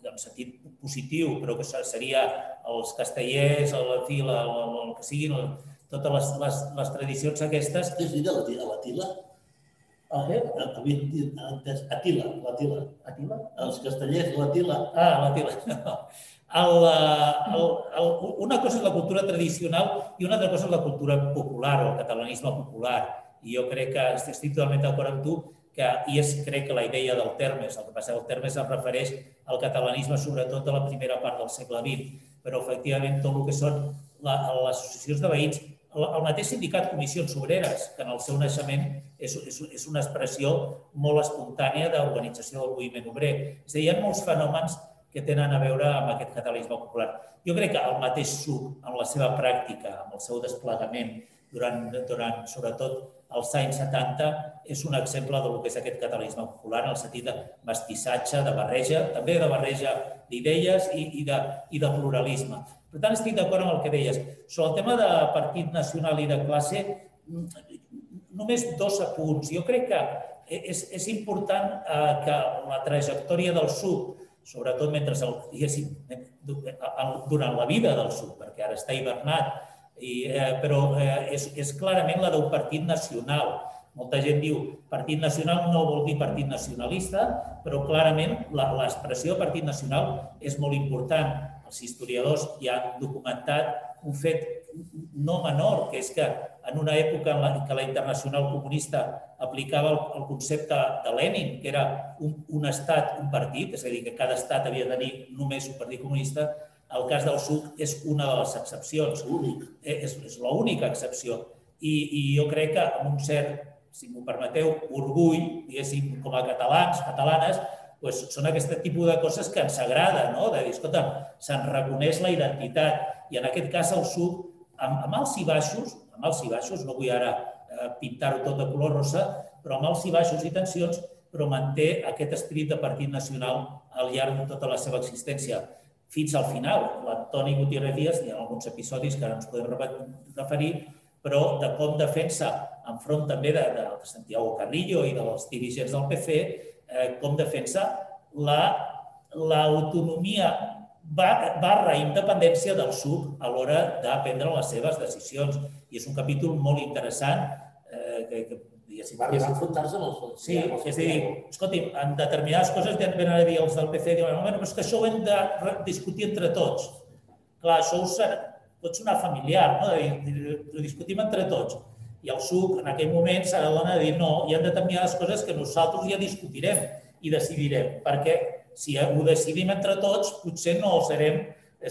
en sentit positiu, però que seria els castellers, el fil, el, el, el que siguin, totes les, les, les tradicions aquestes. Has dit la, la tila? Ah, eh? Havia entès Atila, la tila. Atila? Els castellers, la tila. Ah, la tila. <laughs> El, el, el, una cosa és la cultura tradicional i una altra cosa és la cultura popular o el catalanisme popular. I jo crec que estic totalment d'acord amb tu que, i és, crec que la idea del Termes, el que passa el Termes es refereix al catalanisme sobretot de la primera part del segle XX, però efectivament tot el que són la, les associacions de veïns, el, mateix sindicat Comissions Obreres, que en el seu naixement és, és, és una expressió molt espontània d'organització del moviment obrer. És a dir, hi ha molts fenòmens que tenen a veure amb aquest catalanisme popular. Jo crec que el mateix SUC, en la seva pràctica, amb el seu desplegament, durant, durant sobretot als anys 70 és un exemple del que és aquest catalanisme popular en el sentit de mestissatge, de barreja, també de barreja d'idees i, i, de, i de pluralisme. Per tant, estic d'acord amb el que deies. Sobre el tema de partit nacional i de classe, només dos apunts. Jo crec que és, és important eh, que la trajectòria del sud, sobretot mentre el, durant la vida del sud, perquè ara està hivernat, i, eh, però eh, és, és clarament la del Partit Nacional. Molta gent diu Partit Nacional no vol dir Partit Nacionalista, però clarament l'expressió Partit Nacional és molt important. Els historiadors ja han documentat un fet no menor, que és que en una època en la que la Internacional Comunista aplicava el, el concepte de Lenin, que era un, un estat, un partit, és a dir, que cada estat havia de tenir només un partit comunista, el cas del suc és una de les excepcions. Eh, és, és l'única excepció. I, I jo crec que amb un cert, si m'ho permeteu, orgull, diguéssim, com a catalans, catalanes, doncs són aquest tipus de coses que ens agrada, no? de dir, escolta, se'n reconeix la identitat. I en aquest cas el suc, amb, amb alts i baixos, amb alts i baixos, no vull ara eh, pintar-ho tot de color rosa, però amb alts i baixos i tensions, però manté aquest esperit de partit nacional al llarg de tota la seva existència fins al final. L'Antoni Gutiérrez Díaz, hi ha alguns episodis que ara ens podem referir, però de com defensa, enfront també de, de Santiago Carrillo i dels dirigents del PC, eh, com defensa l'autonomia la, barra independència del sud a l'hora de prendre les seves decisions. I és un capítol molt interessant eh, que, que diguéssim. Va arribar a enfrontar-se amb els... Sí, és a dir, escolti, en determinades coses venen a dir els del PC, diuen, bueno, però és que això ho hem de discutir entre tots. Clar, això ho serà, pot sonar familiar, no? de dir, ho discutim entre tots. I el SUC en aquell moment s'adona a dir no, hi ha determinades coses que nosaltres ja discutirem i decidirem, perquè si ho decidim entre tots, potser no serem,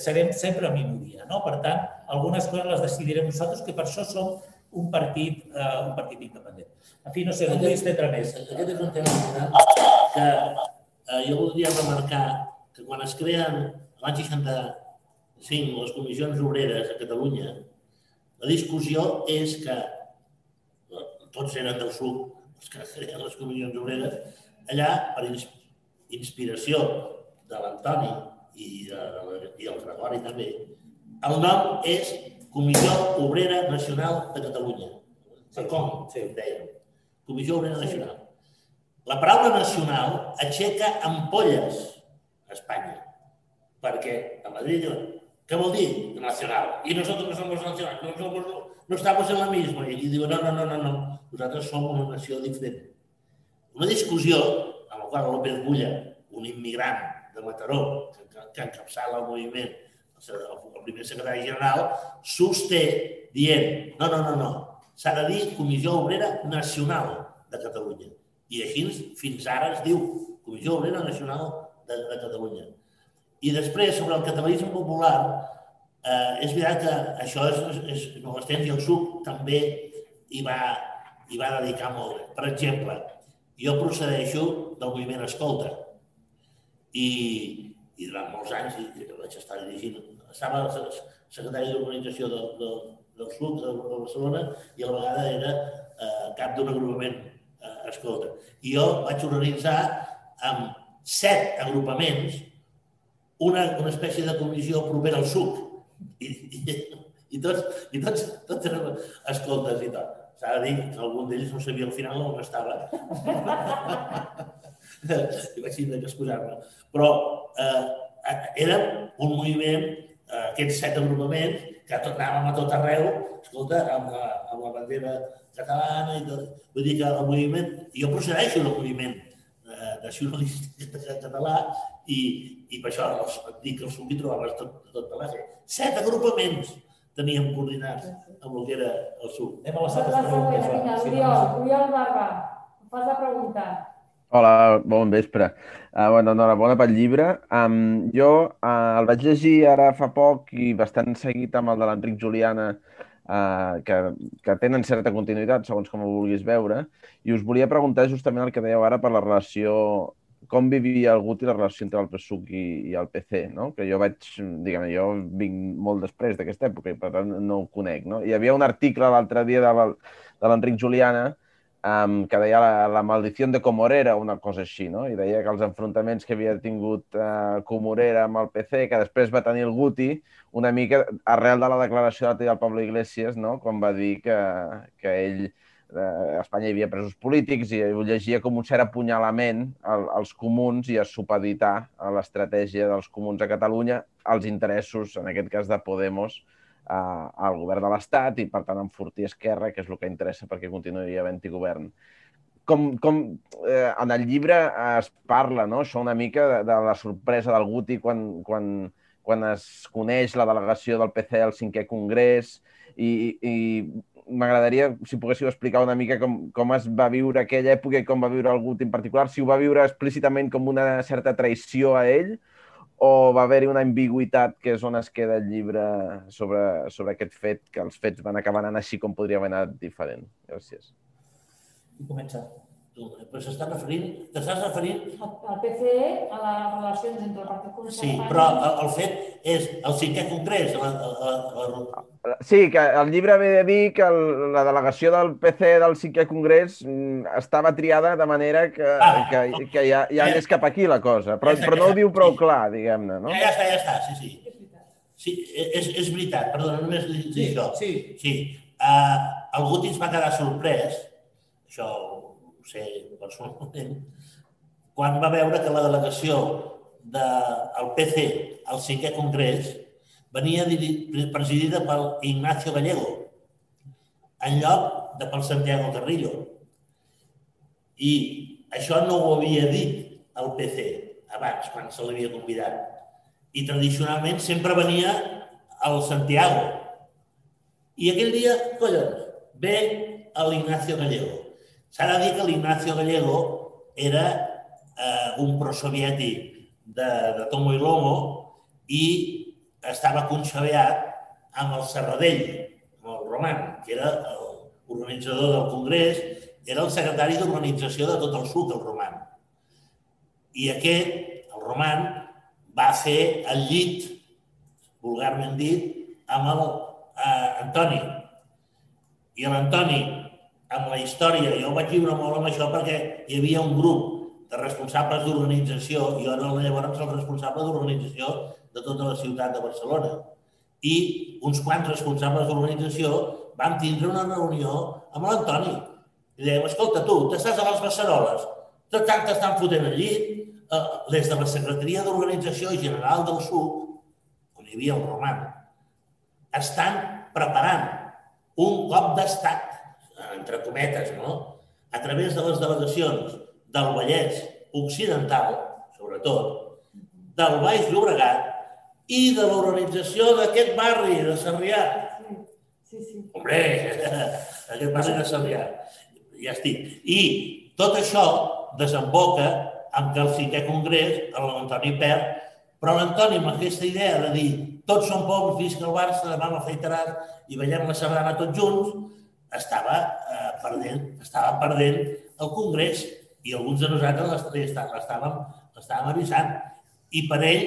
serem sempre minoria. No? Per tant, algunes coses les decidirem nosaltres, que per això som un partit, eh, un partit independent. En fi, no sé, no vull estendre més. Aquest és un tema que eh, jo voldria remarcar que quan es creen l'any 65 les comissions obreres a Catalunya, la discussió és que tots eren del SUC, els que creen les comissions obreres, allà, per inspiració de l'Antoni i, de, i el Gregori també, el nom és Comissió Obrera Nacional de Catalunya. Sí, com? Sí. Deien. Comissió Obrera Nacional. La paraula nacional aixeca ampolles a Espanya, perquè a Madrid diuen, què vol dir nacional? I nosaltres no som nacionals, no, somos, no estamos en la misma. I aquí diuen, no, no, no, no, no, nosaltres som una nació diferent. Una discussió amb la qual López Bulla, un immigrant de Mataró, que, que encapçala el moviment, el primer secretari general, sosté dient, no, no, no, no, s'ha de dir Comissió Obrera Nacional de Catalunya. I així fins ara es diu Comissió Obrera Nacional de, de Catalunya. I després, sobre el catalanisme popular, eh, és veritat que això és, és, no i el SUC també hi va, hi va dedicar molt. Per exemple, jo procedeixo del moviment Escolta i, i durant molts anys vaig estar dirigint, estava secretari d'organització del, del, del sud de, de Barcelona i a la vegada era eh, cap d'un agrupament eh, Escolta. I jo vaig organitzar amb set agrupaments una, una espècie de comissió propera al suc. I, i, i tots, i tots, tots eren escoltes i tot. S'ha de dir que algun d'ells no sabia al final on estava. I vaig tindre que excusar-me. Però eh, era un moviment, aquests set agrupaments, que tot, anàvem a tot arreu, escolta, amb la, amb la bandera catalana i tot. Vull dir que el moviment, jo procedeixo del moviment eh, nacionalista català i, i per això els, dic que els hi trobaves tot, tot per base. Set agrupaments teníem coordinats amb el que era el sud. Anem a les altres preguntes. Oriol, Oriol Barba, em fas la pregunta. Hola, bon vespre. Uh, bueno, enhorabona pel llibre. Um, jo uh, el vaig llegir ara fa poc i bastant seguit amb el de l'Enric Juliana, uh, que, que tenen certa continuïtat, segons com ho vulguis veure, i us volia preguntar justament el que dèieu ara per la relació com vivia el Guti la relació entre el PSUC i, i el PC, no? que jo vaig, diguem jo vinc molt després d'aquesta època i per tant no ho conec. No? Hi havia un article l'altre dia de, l'Enric Juliana um, que deia la, la maldició de Comorera, una cosa així, no? i deia que els enfrontaments que havia tingut uh, Comorera amb el PC, que després va tenir el Guti, una mica arrel de la declaració del Pablo Iglesias, no? quan va dir que, que ell a Espanya hi havia presos polítics i ho llegia com un cert apunyalament als comuns i a supeditar a l'estratègia dels comuns a Catalunya els interessos, en aquest cas de Podemos, al govern de l'Estat i, per tant, enfortir Esquerra, que és el que interessa perquè continuï havent-hi govern. Com, com eh, en el llibre es parla, no? això una mica de, de la sorpresa del Guti quan, quan, quan es coneix la delegació del PC al cinquè congrés i, i m'agradaria, si poguéssiu explicar una mica com, com es va viure aquella època i com va viure el Gut en particular, si ho va viure explícitament com una certa traïció a ell o va haver-hi una ambigüitat que és on es queda el llibre sobre, sobre aquest fet, que els fets van acabar anant així com podria haver anat diferent. Gràcies. Comença. Però s'està referint, t'estàs referint... Al PCE, a les relacions entre el Partit Comunista Sí, però el, el fet és el cinquè congrés. La, la, la... Sí, que el llibre ve de dir que el, la delegació del PC del cinquè congrés mm, estava triada de manera que, ah, que, que ja, ja anés cap aquí la cosa, però, ja però no ho diu prou clar, diguem-ne, no? Ja, ja està, ja està, sí, sí. Sí, és, és veritat, perdona, només dir sí, això. Sí. sí. Uh, Guti es va quedar sorprès, això sé personalment, quan va veure que la delegació del PC al cinquè congrés venia presidida pel Ignacio Gallego, en lloc de pel Santiago Carrillo. I això no ho havia dit el PC abans, quan se l'havia convidat. I tradicionalment sempre venia el Santiago, I aquell dia, collons, ve l'Ignacio Gallego. S'ha de dir que l'Ignacio Gallego era eh, un prosoviètic de, de Tomo i Lomo i estava conxabeat amb el Serradell, amb el Roman, que era l'organitzador del Congrés, era el secretari d'organització de tot el sud, el Roman. I aquest, el Roman, va fer el llit, vulgarment dit, amb el eh, Antoni. I l'Antoni, amb la història, jo vaig viure molt amb això perquè hi havia un grup de responsables d'organització, jo era llavors el responsable d'organització de tota la ciutat de Barcelona. I uns quants responsables d'organització vam tindre una reunió amb l'Antoni. I dèiem, escolta, tu, t'estàs a les Beceroles, tant t'estan fotent al llit, eh, des de la Secretaria d'Organització General del Sud, on hi havia el Roman, estan preparant un cop d'estat, entre cometes, no? a través de les delegacions del Vallès Occidental, sobretot, del Baix Llobregat i de l'organització d'aquest barri de Sarrià. Sí, sí. Hombre, <laughs> aquest barri de Sarrià. Ja estic. I tot això desemboca en que el cinquè congrés, l'Antoni perd, però l'Antoni amb aquesta idea de dir tots som pobles, visca el Barça, demà l'afaitaràs i veiem la sardana tots junts, estava eh, perdent, estava perdent el congrés i alguns de nosaltres l'estàvem, l'estàvem avisant. I per ell,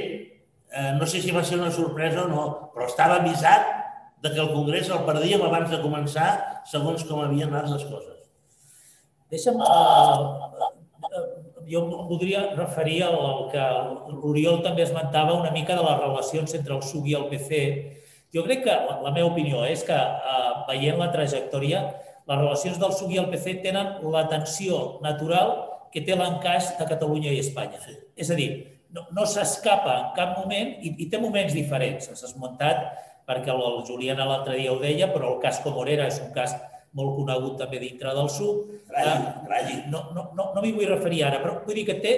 eh, no sé si va ser una sorpresa o no, però estava avisat de que el Congrés el perdíem abans de començar, segons com havien anat les coses. Deixa'm... Uh, jo voldria referir al que l'Oriol també esmentava una mica de les relacions entre el SUC i el PC. Jo crec que la meva opinió és que, uh, veient la trajectòria, les relacions del SUC i el PC tenen la tensió natural que té l'encaix de Catalunya i Espanya. És a dir, no, no s'escapa en cap moment i, i té moments diferents. S'ha esmentat perquè el, el Juliana l'altre dia ho deia, però el cas Comorera és un cas molt conegut també dintre del SUC. Gràgi, No, no, no, no m'hi vull referir ara, però vull dir que té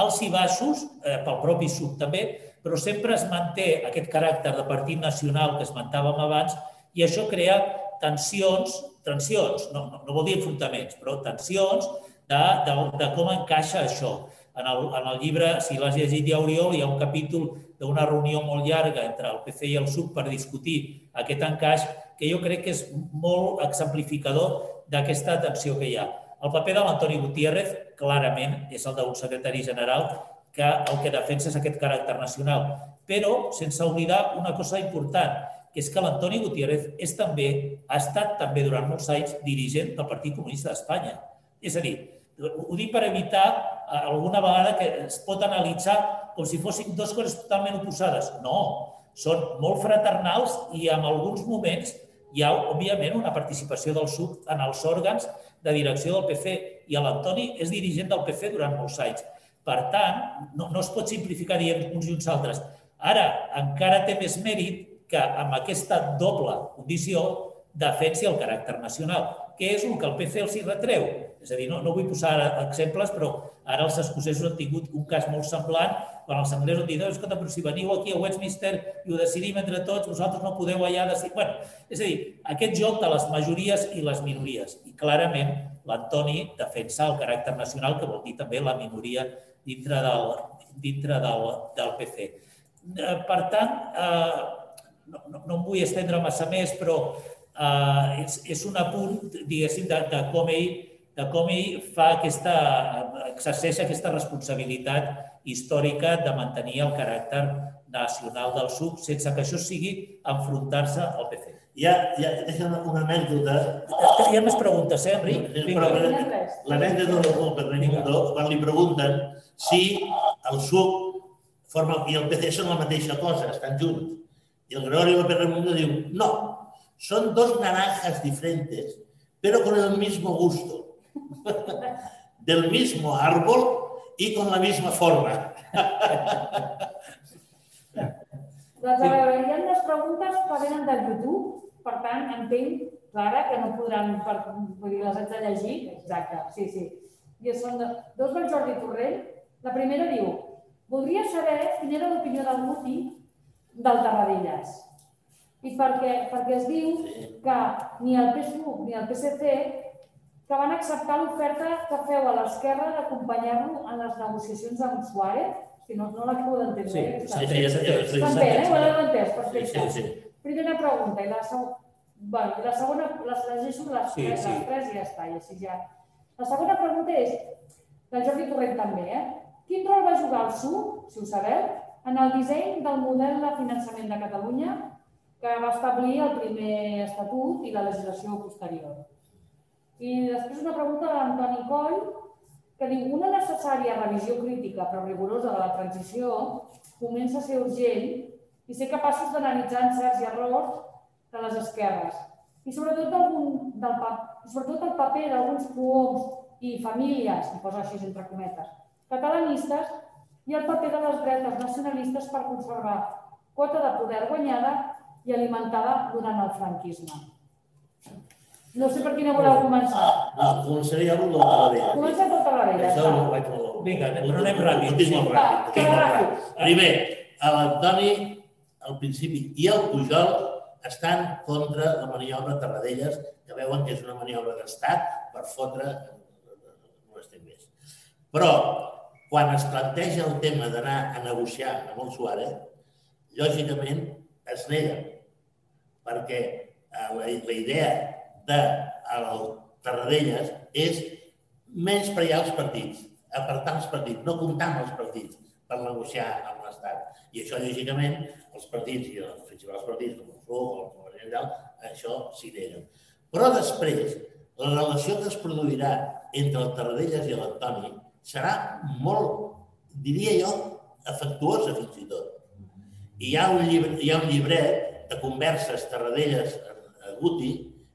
alts i baixos, eh, pel propi SUC també, però sempre es manté aquest caràcter de partit nacional que esmentàvem abans i això crea tensions, tensions, no, no, no vol dir enfrontaments, però tensions de, de, de com encaixa això. En el, en el llibre, si l'has llegit ja, Oriol, hi ha un capítol d'una reunió molt llarga entre el PC i el SUC per discutir aquest encaix que jo crec que és molt exemplificador d'aquesta tensió que hi ha. El paper de l'Antoni Gutiérrez clarament és el d'un secretari general que el que defensa és aquest caràcter nacional, però sense oblidar una cosa important, que és que l'Antoni Gutiérrez és també, ha estat també durant molts anys dirigent del Partit Comunista d'Espanya. És a dir, ho dic per evitar eh, alguna vegada que es pot analitzar com si fossin dues coses totalment oposades. No, són molt fraternals i en alguns moments hi ha, òbviament, una participació del SUC en els òrgans de direcció del PC i l'Antoni és dirigent del PC durant molts anys. Per tant, no, no es pot simplificar dient uns i uns altres. Ara, encara té més mèrit que amb aquesta doble condició defensi el caràcter nacional, que és el que el PC els hi retreu. És a dir, no, no vull posar exemples, però ara els escocesos han tingut un cas molt semblant quan els anglesos han dit, escolta, però si veniu aquí a Westminster i ho decidim entre tots, vosaltres no podeu allà decidir... Bueno, és a dir, aquest joc de les majories i les minories. I clarament l'Antoni defensa el caràcter nacional, que vol dir també la minoria dintre del, dintre del, del PC. Eh, per tant, eh, no, no, no em vull estendre massa més, però eh, és, és un apunt, diguéssim, de, de, com ell, de com ell fa aquesta, exerceix aquesta responsabilitat històrica de mantenir el caràcter nacional del SUC sense que això sigui enfrontar-se al PC. Ja, ja deixa una, una anècdota. Hi ha més preguntes, eh, Enric? L'anècdota del Pedro Mundo, quan li pregunten si el SUC forma, i el PC són la mateixa cosa, estan junts. Y el Gregorio López Remundo diu, no, son dos naranjas diferentes, pero con el mismo gusto, <laughs> del mismo árbol y con la misma forma. <laughs> Doncs a veure, hi ha unes preguntes que venen del YouTube, per tant, entenc, Clara, que no podran, per, vull dir, les haig de llegir. Exacte, sí, sí. I són de, dos del Jordi Torrent. La primera diu, voldria saber quina era l'opinió del Muti del Tarradellas. i perquè, perquè es diu que ni el PSUV ni el PSC que van acceptar l'oferta que feu a l'esquerra d'acompanyar-lo en les negociacions amb Suárez, si no, no l'acabo d'entendre. Sí, eh? sí, sí, entès. S'entén, eh? Ho heu entès, Sí, perfecte. sí, sí. Primera pregunta, i la, seg... bueno, la segona, les llegeixo les, Sí, tres, sí. les tres i ja està, i així ja. La segona pregunta és, del Jordi Torrent també, eh? Quin rol va jugar el SUC, si ho sabeu, en el disseny del model de finançament de Catalunya que va establir el primer estatut i la legislació posterior? I després una pregunta de l'Antoni Coll, que diu una necessària revisió crítica però rigorosa de la transició comença a ser urgent i ser capaços d'analitzar encerts i errors de les esquerres. I sobretot, d'algun- del, sobretot el paper d'alguns prohoms i famílies, i posa així entre cometes, catalanistes i el paper de les dretes nacionalistes per conservar quota de poder guanyada i alimentada durant el franquisme. No sé per quina voleu començar. No, començaré jo amb la Talavera. Comença Talavera. Això ja ho està. vaig molt... Vinga, però anem ràpid. Ho tinc molt Va, ràpid. molt ràpid. Primer, a l'Antoni, al principi, i el Pujol estan contra la maniobra Tarradellas, que veuen que és una maniobra d'estat per fotre no estem més. Però, quan es planteja el tema d'anar a negociar amb el Suárez, lògicament es neguen, perquè eh, la, la idea de el Tarradellas és menys pregar els partits, apartar els partits, no comptar amb els partits per negociar amb l'Estat. I això, lògicament, els partits i els principals partits, com el PSOE o el tal, això s'hi neguen. Però després, la relació que es produirà entre el Tarradellas i l'Antoni serà molt, diria jo, afectuosa fins i tot. I hi ha un, llibre, hi ha un llibret de converses Tarradellas a Guti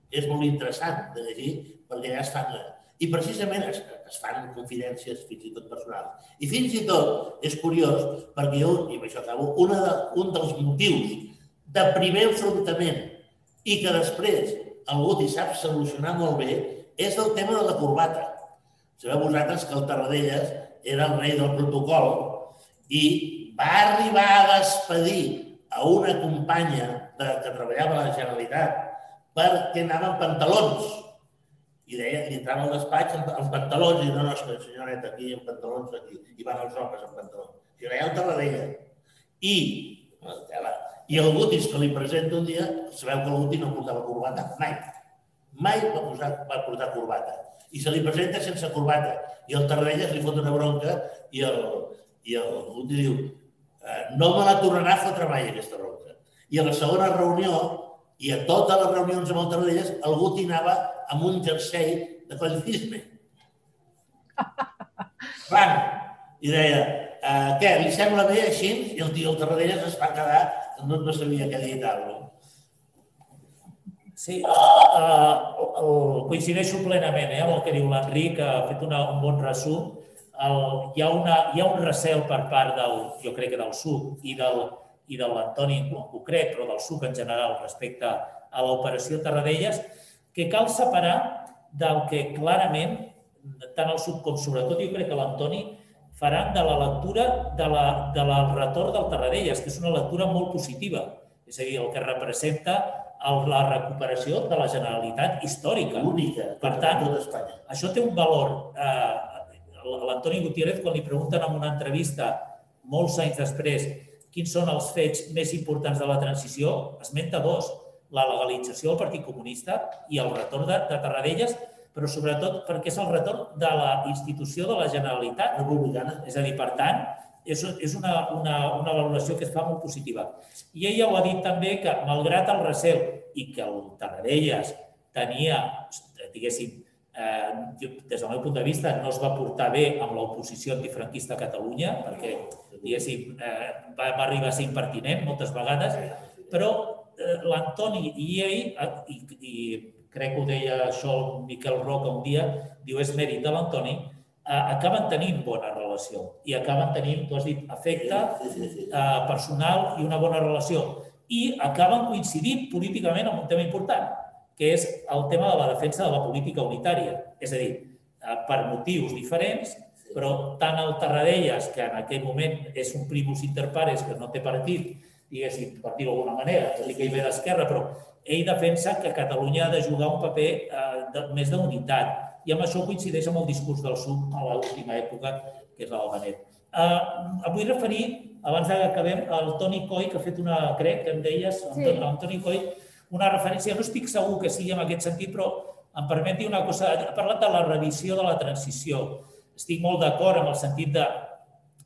que és molt interessant de llegir perquè ja es fan... I precisament es, es fan confidències fins i tot personals. I fins i tot és curiós perquè jo, i amb això acabo, una de, un dels motius de primer enfrontament i que després el Guti sap solucionar molt bé és el tema de la corbata. Sabeu vosaltres que el Tarradellas era el rei del protocol i va arribar a despedir a una companya de, que treballava a la Generalitat perquè anava amb pantalons. I deia, i entrava al despatx amb, amb pantalons i no, no, senyoreta, aquí amb pantalons, aquí. I van els homes amb pantalons. I deia el Tarradella. I, i el Gutis que li presenta un dia, sabeu que el Guti no portava corbata mai. Mai va, posar, va portar corbata. I se li presenta sense corbata. I el Tarradellas li fot una bronca i el, i el Guti diu "Eh, no me la tornarà a fotre mai aquesta bronca. I a la segona reunió i a totes les reunions amb el Tarradellas, el Guti anava amb un jersei de coll cisne. Blanc. I deia, eh, què, li sembla bé així? I el tio, el Tarradellas, es va quedar, no, no sabia què dir i tal. No? Sí, uh, el, coincideixo plenament eh, amb el que diu l'Enric, que ha fet una, un bon resum. El, hi, ha una, hi ha un recel per part del, jo crec que del SUC i del, i de l'Antoni en concret, però del SUC en general respecte a l'operació Tarradellas, que cal separar del que clarament, tant el SUC com sobretot jo crec que l'Antoni, faran de la lectura de la, de la retorn del Tarradellas, que és una lectura molt positiva. És a dir, el que representa la recuperació de la Generalitat històrica. Única, Per tant. Això té un valor. Eh, L'Antoni Gutiérrez, quan li pregunten en una entrevista molts anys després quins són els fets més importants de la transició, esmenta dos. La legalització del Partit Comunista i el retorn de, de Tarradellas, però sobretot perquè és el retorn de la institució de la Generalitat Republicana. és a dir, per tant, és, és una, una, una valoració que es fa molt positiva. I ella ho ha dit també que, malgrat el recel i que el Tarradellas tenia, diguéssim, eh, des del meu punt de vista, no es va portar bé amb l'oposició antifranquista a Catalunya, perquè, diguéssim, eh, va, va arribar a ser impertinent moltes vegades, però eh, l'Antoni i ell, eh, i, i crec que ho deia això el Miquel Roca un dia, diu és mèrit de l'Antoni, acaben tenint bona relació i acaben tenint, tu has dit, afecte Sí, sí, sí. eh, personal i una bona relació. I acaben coincidint políticament en un tema important, que és el tema de la defensa de la política unitària. És a dir, eh, per motius diferents, però tant el Tarradellas, que en aquell moment és un primus inter pares, que no té partit, diguéssim, per dir-ho d'alguna manera, tot i que hi ve d'esquerra, però ell defensa que Catalunya ha de jugar un paper eh, de, més d'unitat. I amb això coincideix amb el discurs del sud a l'última època, que és l'Albanet. Eh, em vull referir, abans que acabem, al Toni Coy, que ha fet una, crec que em deies, sí. el Toni Coy, una referència, no estic segur que sigui en aquest sentit, però em permet dir una cosa, ha parlat de la revisió de la transició. Estic molt d'acord amb el sentit de,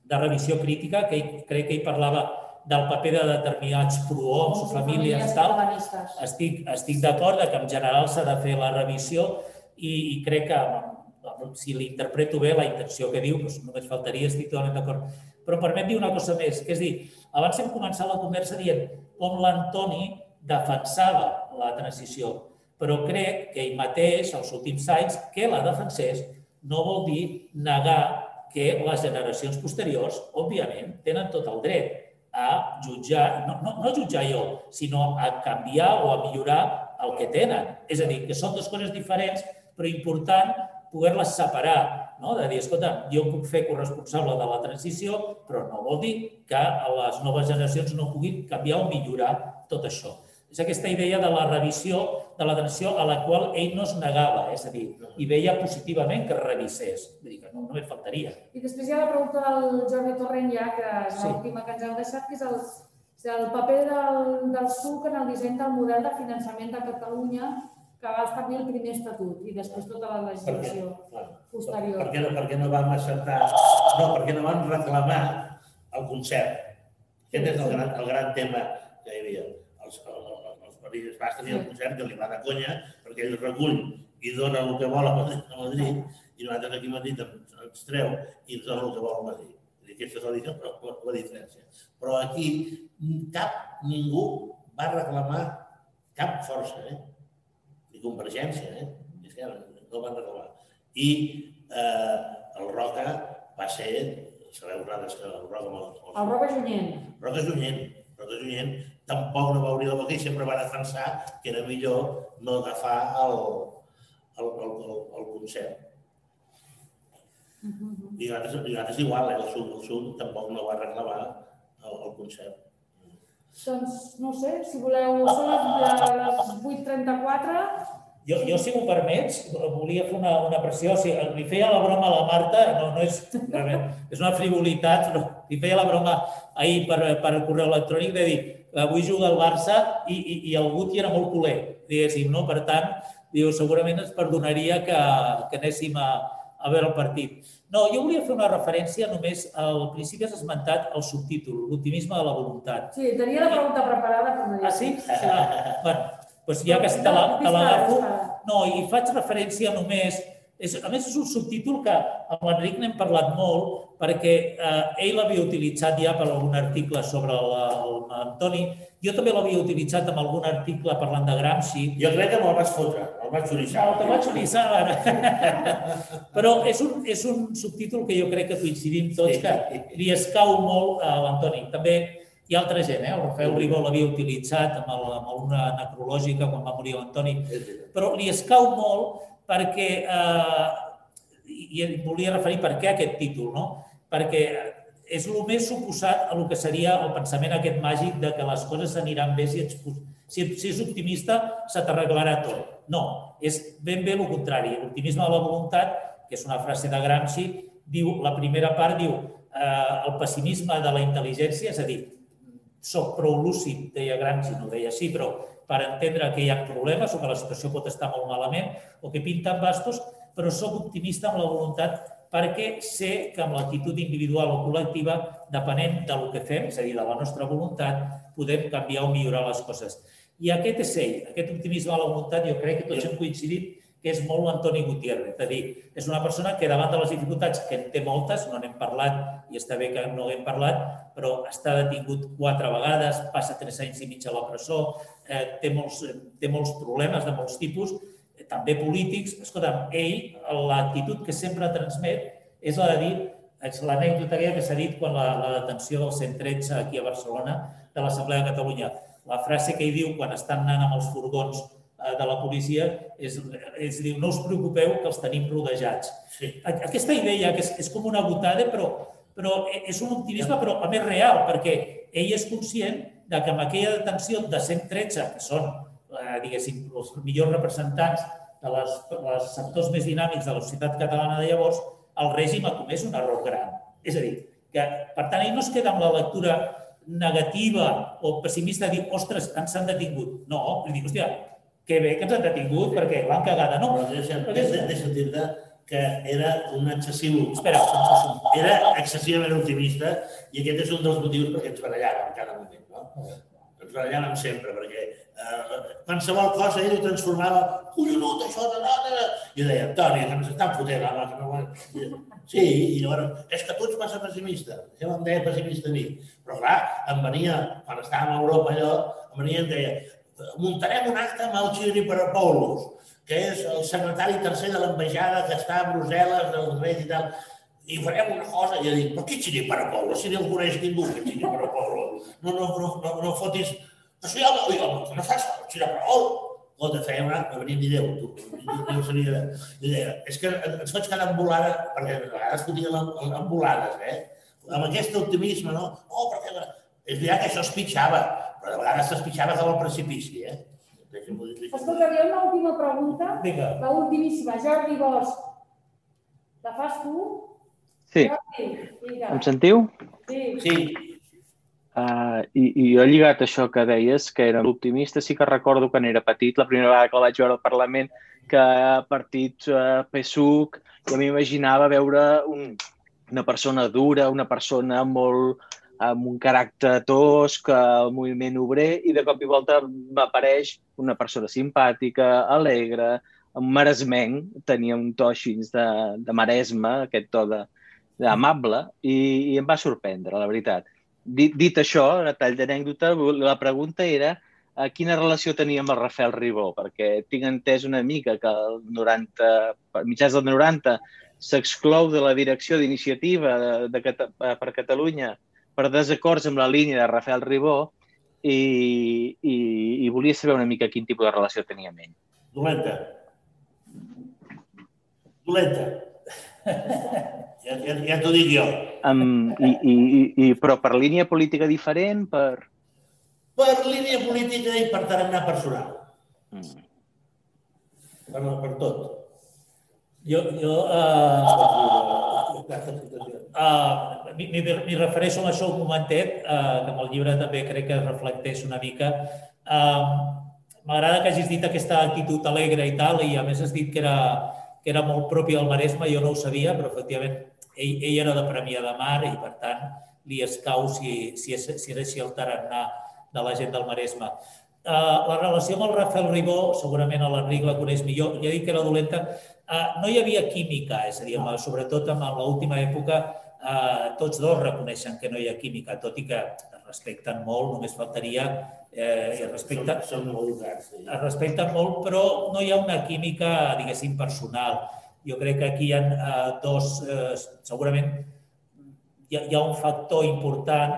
de revisió crítica, que ell, crec que ell parlava del paper de determinats prohoms o famílies, tal. Estic, estic d'acord que en general s'ha de fer la revisió i, i crec que si l'interpreto bé, la intenció que diu, doncs només faltaria, estic totalment d'acord. Però permet dir una cosa més, que és dir, abans hem començat la conversa dient com l'Antoni defensava la transició, però crec que ell mateix, als últims anys, que la defensés no vol dir negar que les generacions posteriors, òbviament, tenen tot el dret a jutjar, no, no, no jutjar jo, sinó a canviar o a millorar el que tenen. És a dir, que són dues coses diferents, però important poder-les separar, no? de dir, escolta, jo puc fer corresponsable de la transició, però no vol dir que les noves generacions no puguin canviar o millorar tot això. És aquesta idea de la revisió de la transició a la qual ell no es negava, és a dir, i veia positivament que revisés. Vull dir que no, només faltaria. I després hi ha la pregunta del Jordi Torrent ja, que és sí. l'última que ens heu deixat, que és el, el paper del, del SUC en el disseny del model de finançament de Catalunya que va establir el primer estatut i després tota la legislació per posterior. Per què, no, per què no vam acceptar, no, perquè no vam reclamar el concert. Aquest és el gran, el gran tema que hi havia. Els, els països Bascs tenien el concert que li va de conya perquè ell recull i dona el que vol a Madrid, a Madrid i nosaltres aquí a Madrid ens treu i ens dona el que vol a Madrid. Aquesta és la, la, la diferència. Però aquí cap, ningú va reclamar cap força, eh? I Convergència, eh? És que no van reclamar. I eh, el Roca va ser, sabeu vosaltres que el Roca... El, el, el Roca Junyent. Roca Junyent. Roca Junyent tampoc no va obrir la boca i sempre va defensar que era millor no agafar el, el, el, el, el concert. Uh -huh. I nosaltres, nosaltres igual, eh? el sud, el sud tampoc no va reclamar el, el concert. Doncs, no sé, si voleu, són les 8.34. Jo, jo, si m'ho permets, volia fer una, una pressió. O sigui, li feia la broma a la Marta, no, no és, és una frivolitat, no. li feia la broma ahir per, per correu electrònic de dir avui juga el Barça i, i, i el Guti era molt culer, diguéssim, no? Per tant, diu, segurament ens perdonaria que, que anéssim a, a veure el partit. No, jo volia fer una referència només al principi has esmentat el subtítol, l'optimisme de la voluntat. Sí, tenia la pregunta preparada. Però no ah, sí? sí. bueno, doncs ja que te l'agafo... No, i faig referència només és, a més, és un subtítol que amb l'Enric n'hem parlat molt perquè eh, ell l'havia utilitzat ja per algun article sobre l'Antoni. Jo també l'havia utilitzat en algun article parlant de Gramsci. Jo crec que me'l vas fotre, vaig xoriçar ara. <laughs> Però és un, és un subtítol que jo crec que coincidim tots, sí. que li escau molt a l'Antoni. També hi ha altra gent, eh? el Rafael Ribó l'havia utilitzat amb, el, amb una necrològica quan va morir l'Antoni, però li escau molt perquè, eh, i volia referir per què aquest títol, no? perquè és el més suposat a el que seria el pensament aquest màgic de que les coses aniran bé si, ets, si, si és optimista se t'arreglarà tot. No, és ben bé el contrari. L'optimisme de la voluntat, que és una frase de Gramsci, diu, la primera part diu eh, el pessimisme de la intel·ligència, és a dir, soc prou lúcid, deia Gramsci, no deia així, però per entendre que hi ha problemes o que la situació pot estar molt malament o que pinten bastos, però sóc optimista amb la voluntat perquè sé que amb l'actitud individual o col·lectiva, depenent del que fem, és a dir, de la nostra voluntat, podem canviar o millorar les coses. I aquest ell, aquest optimisme a la voluntat, jo crec que tots hem coincidit que és molt l'Antoni Gutiérrez. És a dir, és una persona que davant de les dificultats, que en té moltes, no n'hem parlat i està bé que no n'hem parlat, però està detingut quatre vegades, passa tres anys i mig a la presó, eh, té, molts, té molts problemes de molts tipus, eh, també polítics. Escolta, ell, l'actitud que sempre transmet és la de dir, és l'anècdota que s'ha dit quan la, la detenció del 113 aquí a Barcelona de l'Assemblea de Catalunya. La frase que ell diu quan estan anant amb els furgons Eh, de la policia és, és dir, no us preocupeu que els tenim rodejats. Sí. Aquesta idea, que és, és com una botada, però, però és un optimisme, però a més real, perquè ell és conscient de que amb aquella detenció de 113, que són, eh, diguéssim, els millors representants de les, les sectors més dinàmics de la societat catalana de llavors, el règim ha comès un error gran. És a dir, que, per tant, ell no es queda amb la lectura negativa o pessimista de dir, ostres, ens han detingut. No, li dic, hòstia, que bé que ens han detingut perquè l'han cagada. No, Però deixa, deixa, deixa dir-te que era un excessiu... Espera, Era excessivament optimista i aquest és un dels motius perquè ens barallàvem en cada moment. No? Ens barallàvem sempre perquè eh, qualsevol cosa ell ho transformava collonut, això, de, de. I deia, Toni, que ens estan fotent, home, que no... I, sí, i llavors, és que tu ets massa pessimista. Ja em deia pessimista a mi. Però clar, em venia, quan estàvem a Europa allò, em venia i em deia, muntarem un acte amb el Chiri Parapoulos, que és el secretari tercer de l'ambaixada que està a Brussel·les, del rei i tal, i farem una cosa, i jo dic, però qui Chiri Parapoulos? Si no el coneix ningú, que Chiri Parapoulos. No, no, no, no, no fotis... Això ja, jo, no saps, Chiri Parapoulos. Escolta, feia un acte, venia ni Déu, tu. No sabia. I deia, és que ens faig quedar embolada, perquè a vegades fotien embolades, eh? Amb aquest optimisme, no? Oh, perquè... És veritat que això es pitjava, però de vegades es pitjava cap al precipici, eh? Escolta, hi ha una última pregunta, vinga. la ultimíssima. Jordi Bosch, la fas tu? Em sentiu? Sí. Sí, Uh, i, I jo he lligat això que deies, que era optimista, sí que recordo quan era petit, la primera vegada que el vaig veure al Parlament, que partits uh, PSUC, jo m'imaginava veure un, una persona dura, una persona molt amb un caràcter tosc, al moviment obrer, i de cop i volta m'apareix una persona simpàtica, alegre, un maresmenc, tenia un to així de, de maresme, aquest to de, amable, i, i em va sorprendre, la veritat. Dit, dit això, a tall d'anècdota, la pregunta era a quina relació tenia amb el Rafael Ribó, perquè tinc entès una mica que el 90, a mitjans del 90 s'exclou de la direcció d'iniciativa de, de, de, per Catalunya per desacords amb la línia de Rafael Ribó i, i, i volia saber una mica quin tipus de relació tenia amb ell. dolenta. Dolenta. Ja, ja, ja t'ho dic jo. Um, i, i, i, però per línia política diferent, per... Per línia política i per tarannà personal. Mm. Per, per tot. Jo, jo uh, uh, m'hi refereixo a això un momentet, uh, que amb el llibre també crec que reflecteix una mica. Uh, M'agrada que hagis dit aquesta actitud alegre i tal, i a més has dit que era, que era molt propi del Maresme, jo no ho sabia, però efectivament ell, ell era de Premià de Mar i per tant li escau si, si, és, si és així el tarannà de la gent del Maresme. Uh, la relació amb el Rafael Ribó, segurament l'Enric la coneix millor, ja dit que era dolenta, uh, no hi havia química, és a dir, amb, sobretot en l'última època, uh, tots dos reconeixen que no hi ha química, tot i que es respecten molt, només faltaria, eh, i es respecten, Són, són molt. Sí. es respecten molt, però no hi ha una química, diguéssim, personal. Jo crec que aquí hi ha eh, dos, eh, segurament hi ha, hi ha un factor important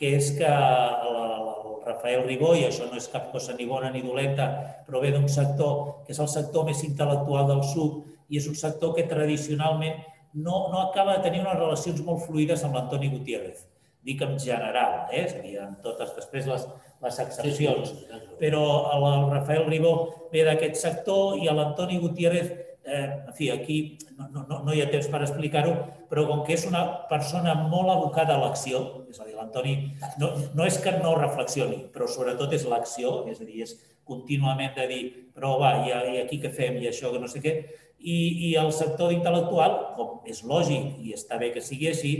que és que el, el Rafael Ribó, i això no és cap cosa ni bona ni dolenta, però ve d'un sector que és el sector més intel·lectual del sud i és un sector que tradicionalment no, no acaba de tenir unes relacions molt fluides amb l'Antoni Gutiérrez. Dic en general, eh? és a dir, en totes després les, les excepcions. Però el, el Rafael Ribó ve d'aquest sector i l'Antoni Gutiérrez eh, en fi, aquí no, no, no hi ha temps per explicar-ho, però com que és una persona molt abocada a l'acció, és a dir, l'Antoni no, no és que no reflexioni, però sobretot és l'acció, és a dir, és contínuament de dir, però va, i, i aquí què fem, i això, que no sé què, i, i el sector intel·lectual, com és lògic i està bé que sigui així,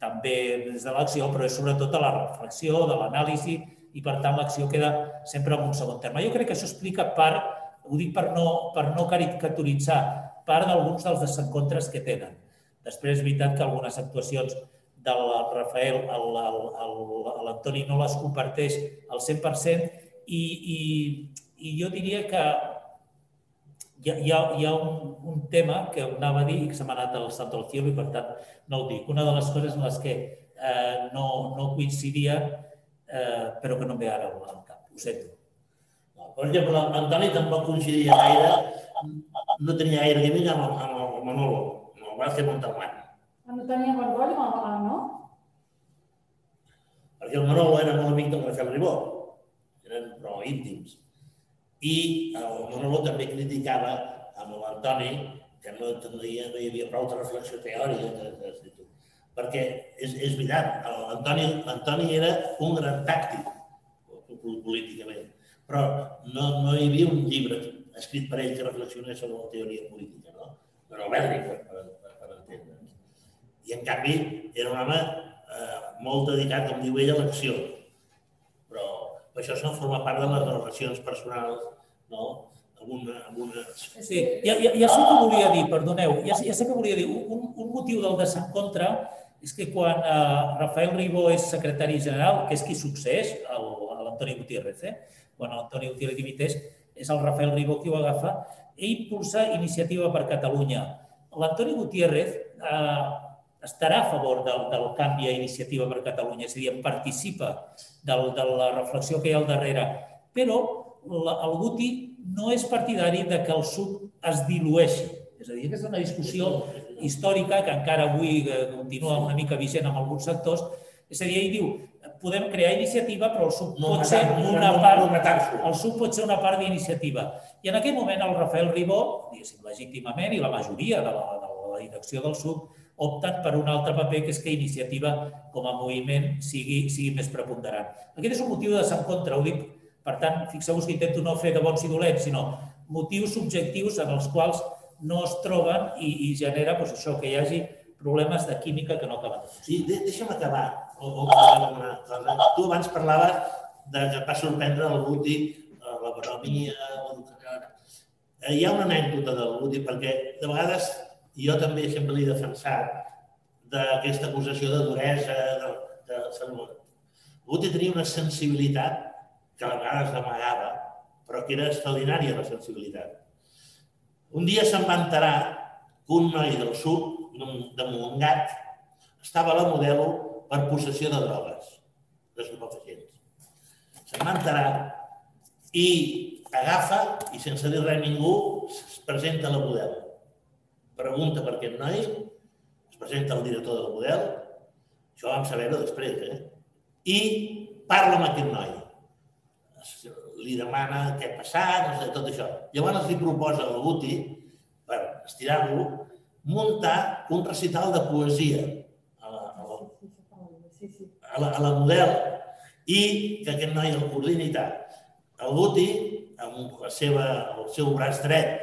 també des de l'acció, però és sobretot de la reflexió, de l'anàlisi, i per tant l'acció queda sempre en un segon terme. Jo crec que això explica part ho dic per no, per no caricaturitzar part d'alguns dels desencontres que tenen. Després és veritat que algunes actuacions del Rafael l'Antoni no les comparteix al 100% i, i, i jo diria que hi ha, hi ha, hi ha un, un tema que anava a dir i que se m'ha anat al sant del cielo i per tant no ho dic. Una de les coses en les que eh, no, no coincidia eh, però que no em ve ara al cap. Ho sento. Per exemple, l'Antoni tampoc coincidia gaire, no tenia gaire química amb, el- amb el Manolo, amb el Vázquez Montalbán. No tenia rotllo amb el no? perquè el Manolo era molt amic del Rafael Ribó, eren prou íntims. I el Manolo també criticava amb l'Antoni que no, tenia, no hi havia prou de reflexió teòrica, de, de, de, perquè és, és veritat, l'Antoni era un gran tàctic políticament, però no, no hi havia un llibre escrit per ell que reflexionés sobre la teoria política, no? Però per, per, per, per entendre'ns. I en canvi era un home eh, molt dedicat, com diu ell, a l'acció. Però això no forma part de les relacions personals, no? Amb una, amb una... Sí, ja, ja, ja sé que volia dir, perdoneu, ja, ja sé que volia dir, un, un motiu del desencontre és que quan eh, Rafael Ribó és secretari general, que és qui succeeix l'Antoni Gutiérrez, eh? quan l'Antoni Gutiérrez dimiteix, és el Rafael Ribó qui ho agafa, i impulsa Iniciativa per Catalunya. L'Antoni Gutiérrez eh, estarà a favor del, del canvi a Iniciativa per Catalunya, és a dir, participa del, de la reflexió que hi ha al darrere, però la, el Guti no és partidari de que el sud es dilueixi. És a dir, aquesta és una discussió històrica que encara avui eh, continua una mica vigent amb alguns sectors. És a dir, ell diu, podem crear iniciativa, però el SUB no, pot ser una no, part, no, el SUB pot ser una part d'iniciativa. I en aquell moment el Rafael Ribó, diguéssim, legítimament, i la majoria de la, de la direcció del SUB opten per un altre paper, que és que iniciativa com a moviment sigui, sigui més preponderant. Aquest és un motiu de desencontre, ho dic, per tant, fixeu-vos que intento no fer de bons i dolents, sinó motius subjectius en els quals no es troben i, i genera doncs, això, que hi hagi problemes de química que no acaben Sí, de, deixa'm acabar. O, o. Tu abans parlaves de que va sorprendre el Guti, eh, l'economia, eh, hi ha una anècdota del Guti, perquè de vegades jo també sempre l'he defensat d'aquesta acusació de duresa, de, de salut. Guti tenia una sensibilitat que a vegades amagava, però que era extraordinària la sensibilitat. Un dia se'n va enterar que un noi del sud de Montgat, estava a la Modelo per possessió de drogues, d'estupefacients. Se'n va enterar i agafa i sense dir res a ningú es presenta a la Modelo. Pregunta per aquest noi, es presenta el director de la Model, això vam saber-ho després, eh? i parla amb aquest noi. Li demana què ha passat, no sé, tot això. Llavors li proposa al Guti, per estirar-lo, muntar un recital de poesia a la, a la, a la, a la model i que aquest noi el coordini i tal. El Guti, amb la seva, el seu braç dret,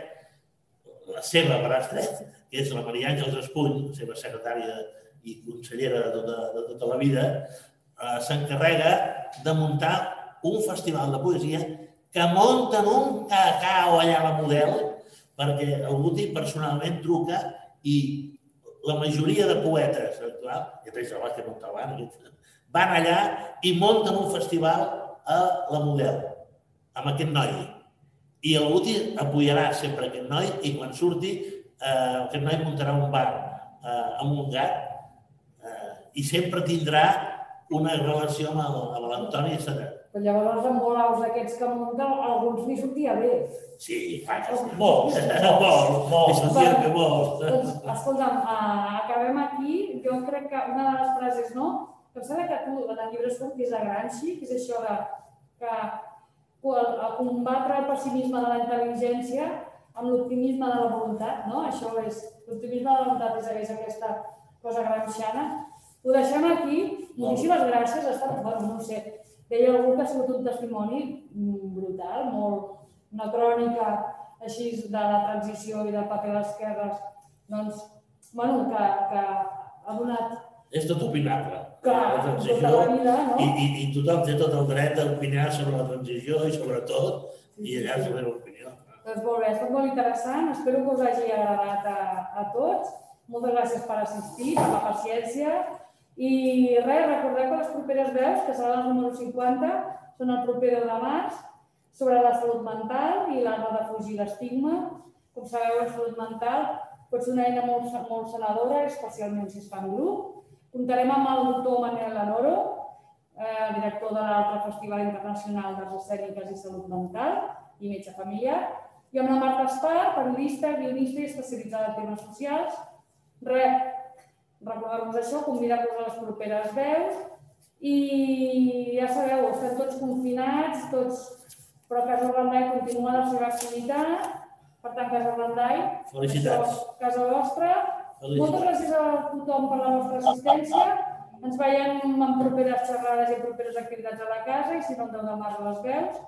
la seva braç dret, que és la Maria Àngels Espuny, la seva secretària i consellera de tota, de tota la vida, eh, s'encarrega de muntar un festival de poesia que munten un cacau allà a la model perquè el Guti personalment truca i la majoria de poetes actuals, i després el Vázquez van allà i munten un festival a la Model, amb aquest noi. I el Guti apoyarà sempre aquest noi i quan surti eh, aquest noi muntarà un bar eh, amb un gat eh, i sempre tindrà una relació amb l'Antoni Sadat. Però llavors amb volaus aquests que munten, alguns ni sortia bé. Sí, molts, molts, molts, molts, sortia bé molts. Doncs, escolta'm, uh, acabem aquí. Jo crec que una de les frases, no? Que em sembla que tu, en el llibre surt, que és a Gramsci, que és això de que a combatre el pessimisme de la intel·ligència amb l'optimisme de la voluntat, no? Això és, l'optimisme de la voluntat és, és aquesta cosa gramsciana. Ho deixem aquí. Moltíssimes gràcies. Ha estat, bueno, no sé, deia algú que ha sigut un testimoni brutal, molt, una crònica així de la transició i del paper d'esquerres, doncs, bueno, que, que ha donat... És tot opinable. Clar, la transició, tota la vida, no? I, i, I tothom té tot el dret a opinar sobre la transició i sobre tot, sí, i allà és la meva opinió. Doncs molt bé, ha estat molt interessant. Espero que us hagi agradat a, a tots. Moltes gràcies per assistir, per la paciència i res, recordeu que les properes veus, que serà el número 50, són el proper 10 de març, sobre la salut mental i l'art de fugir l'estigma. Com sabeu, la salut mental pot ser una eina molt, molt sanadora, especialment si es fa en grup. Comptarem amb el doctor Manel Lanoro, eh, director de l'altre Festival Internacional d'Arts Escèniques i Salut Mental i metge familiar, i amb la Marta Espar, periodista, guionista i especialitzada en temes socials. Res, recordar-vos això, convidar-vos a les properes veus I ja sabeu, estem tots confinats, tots, però Casa Randall continua la seva activitat. Per tant, Casa Randall, Felicitats. casa vostra. Moltes Felicitats. gràcies a tothom per la vostra assistència. Ens veiem en properes xerrades i properes activitats a la casa i si no, el 10 de març a les veus.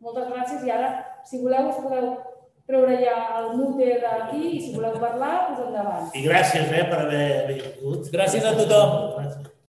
Moltes gràcies i ara, si voleu, us podeu treure ja el mute d'aquí i si voleu parlar, doncs endavant. I gràcies eh, per haver vingut. Gràcies a tothom.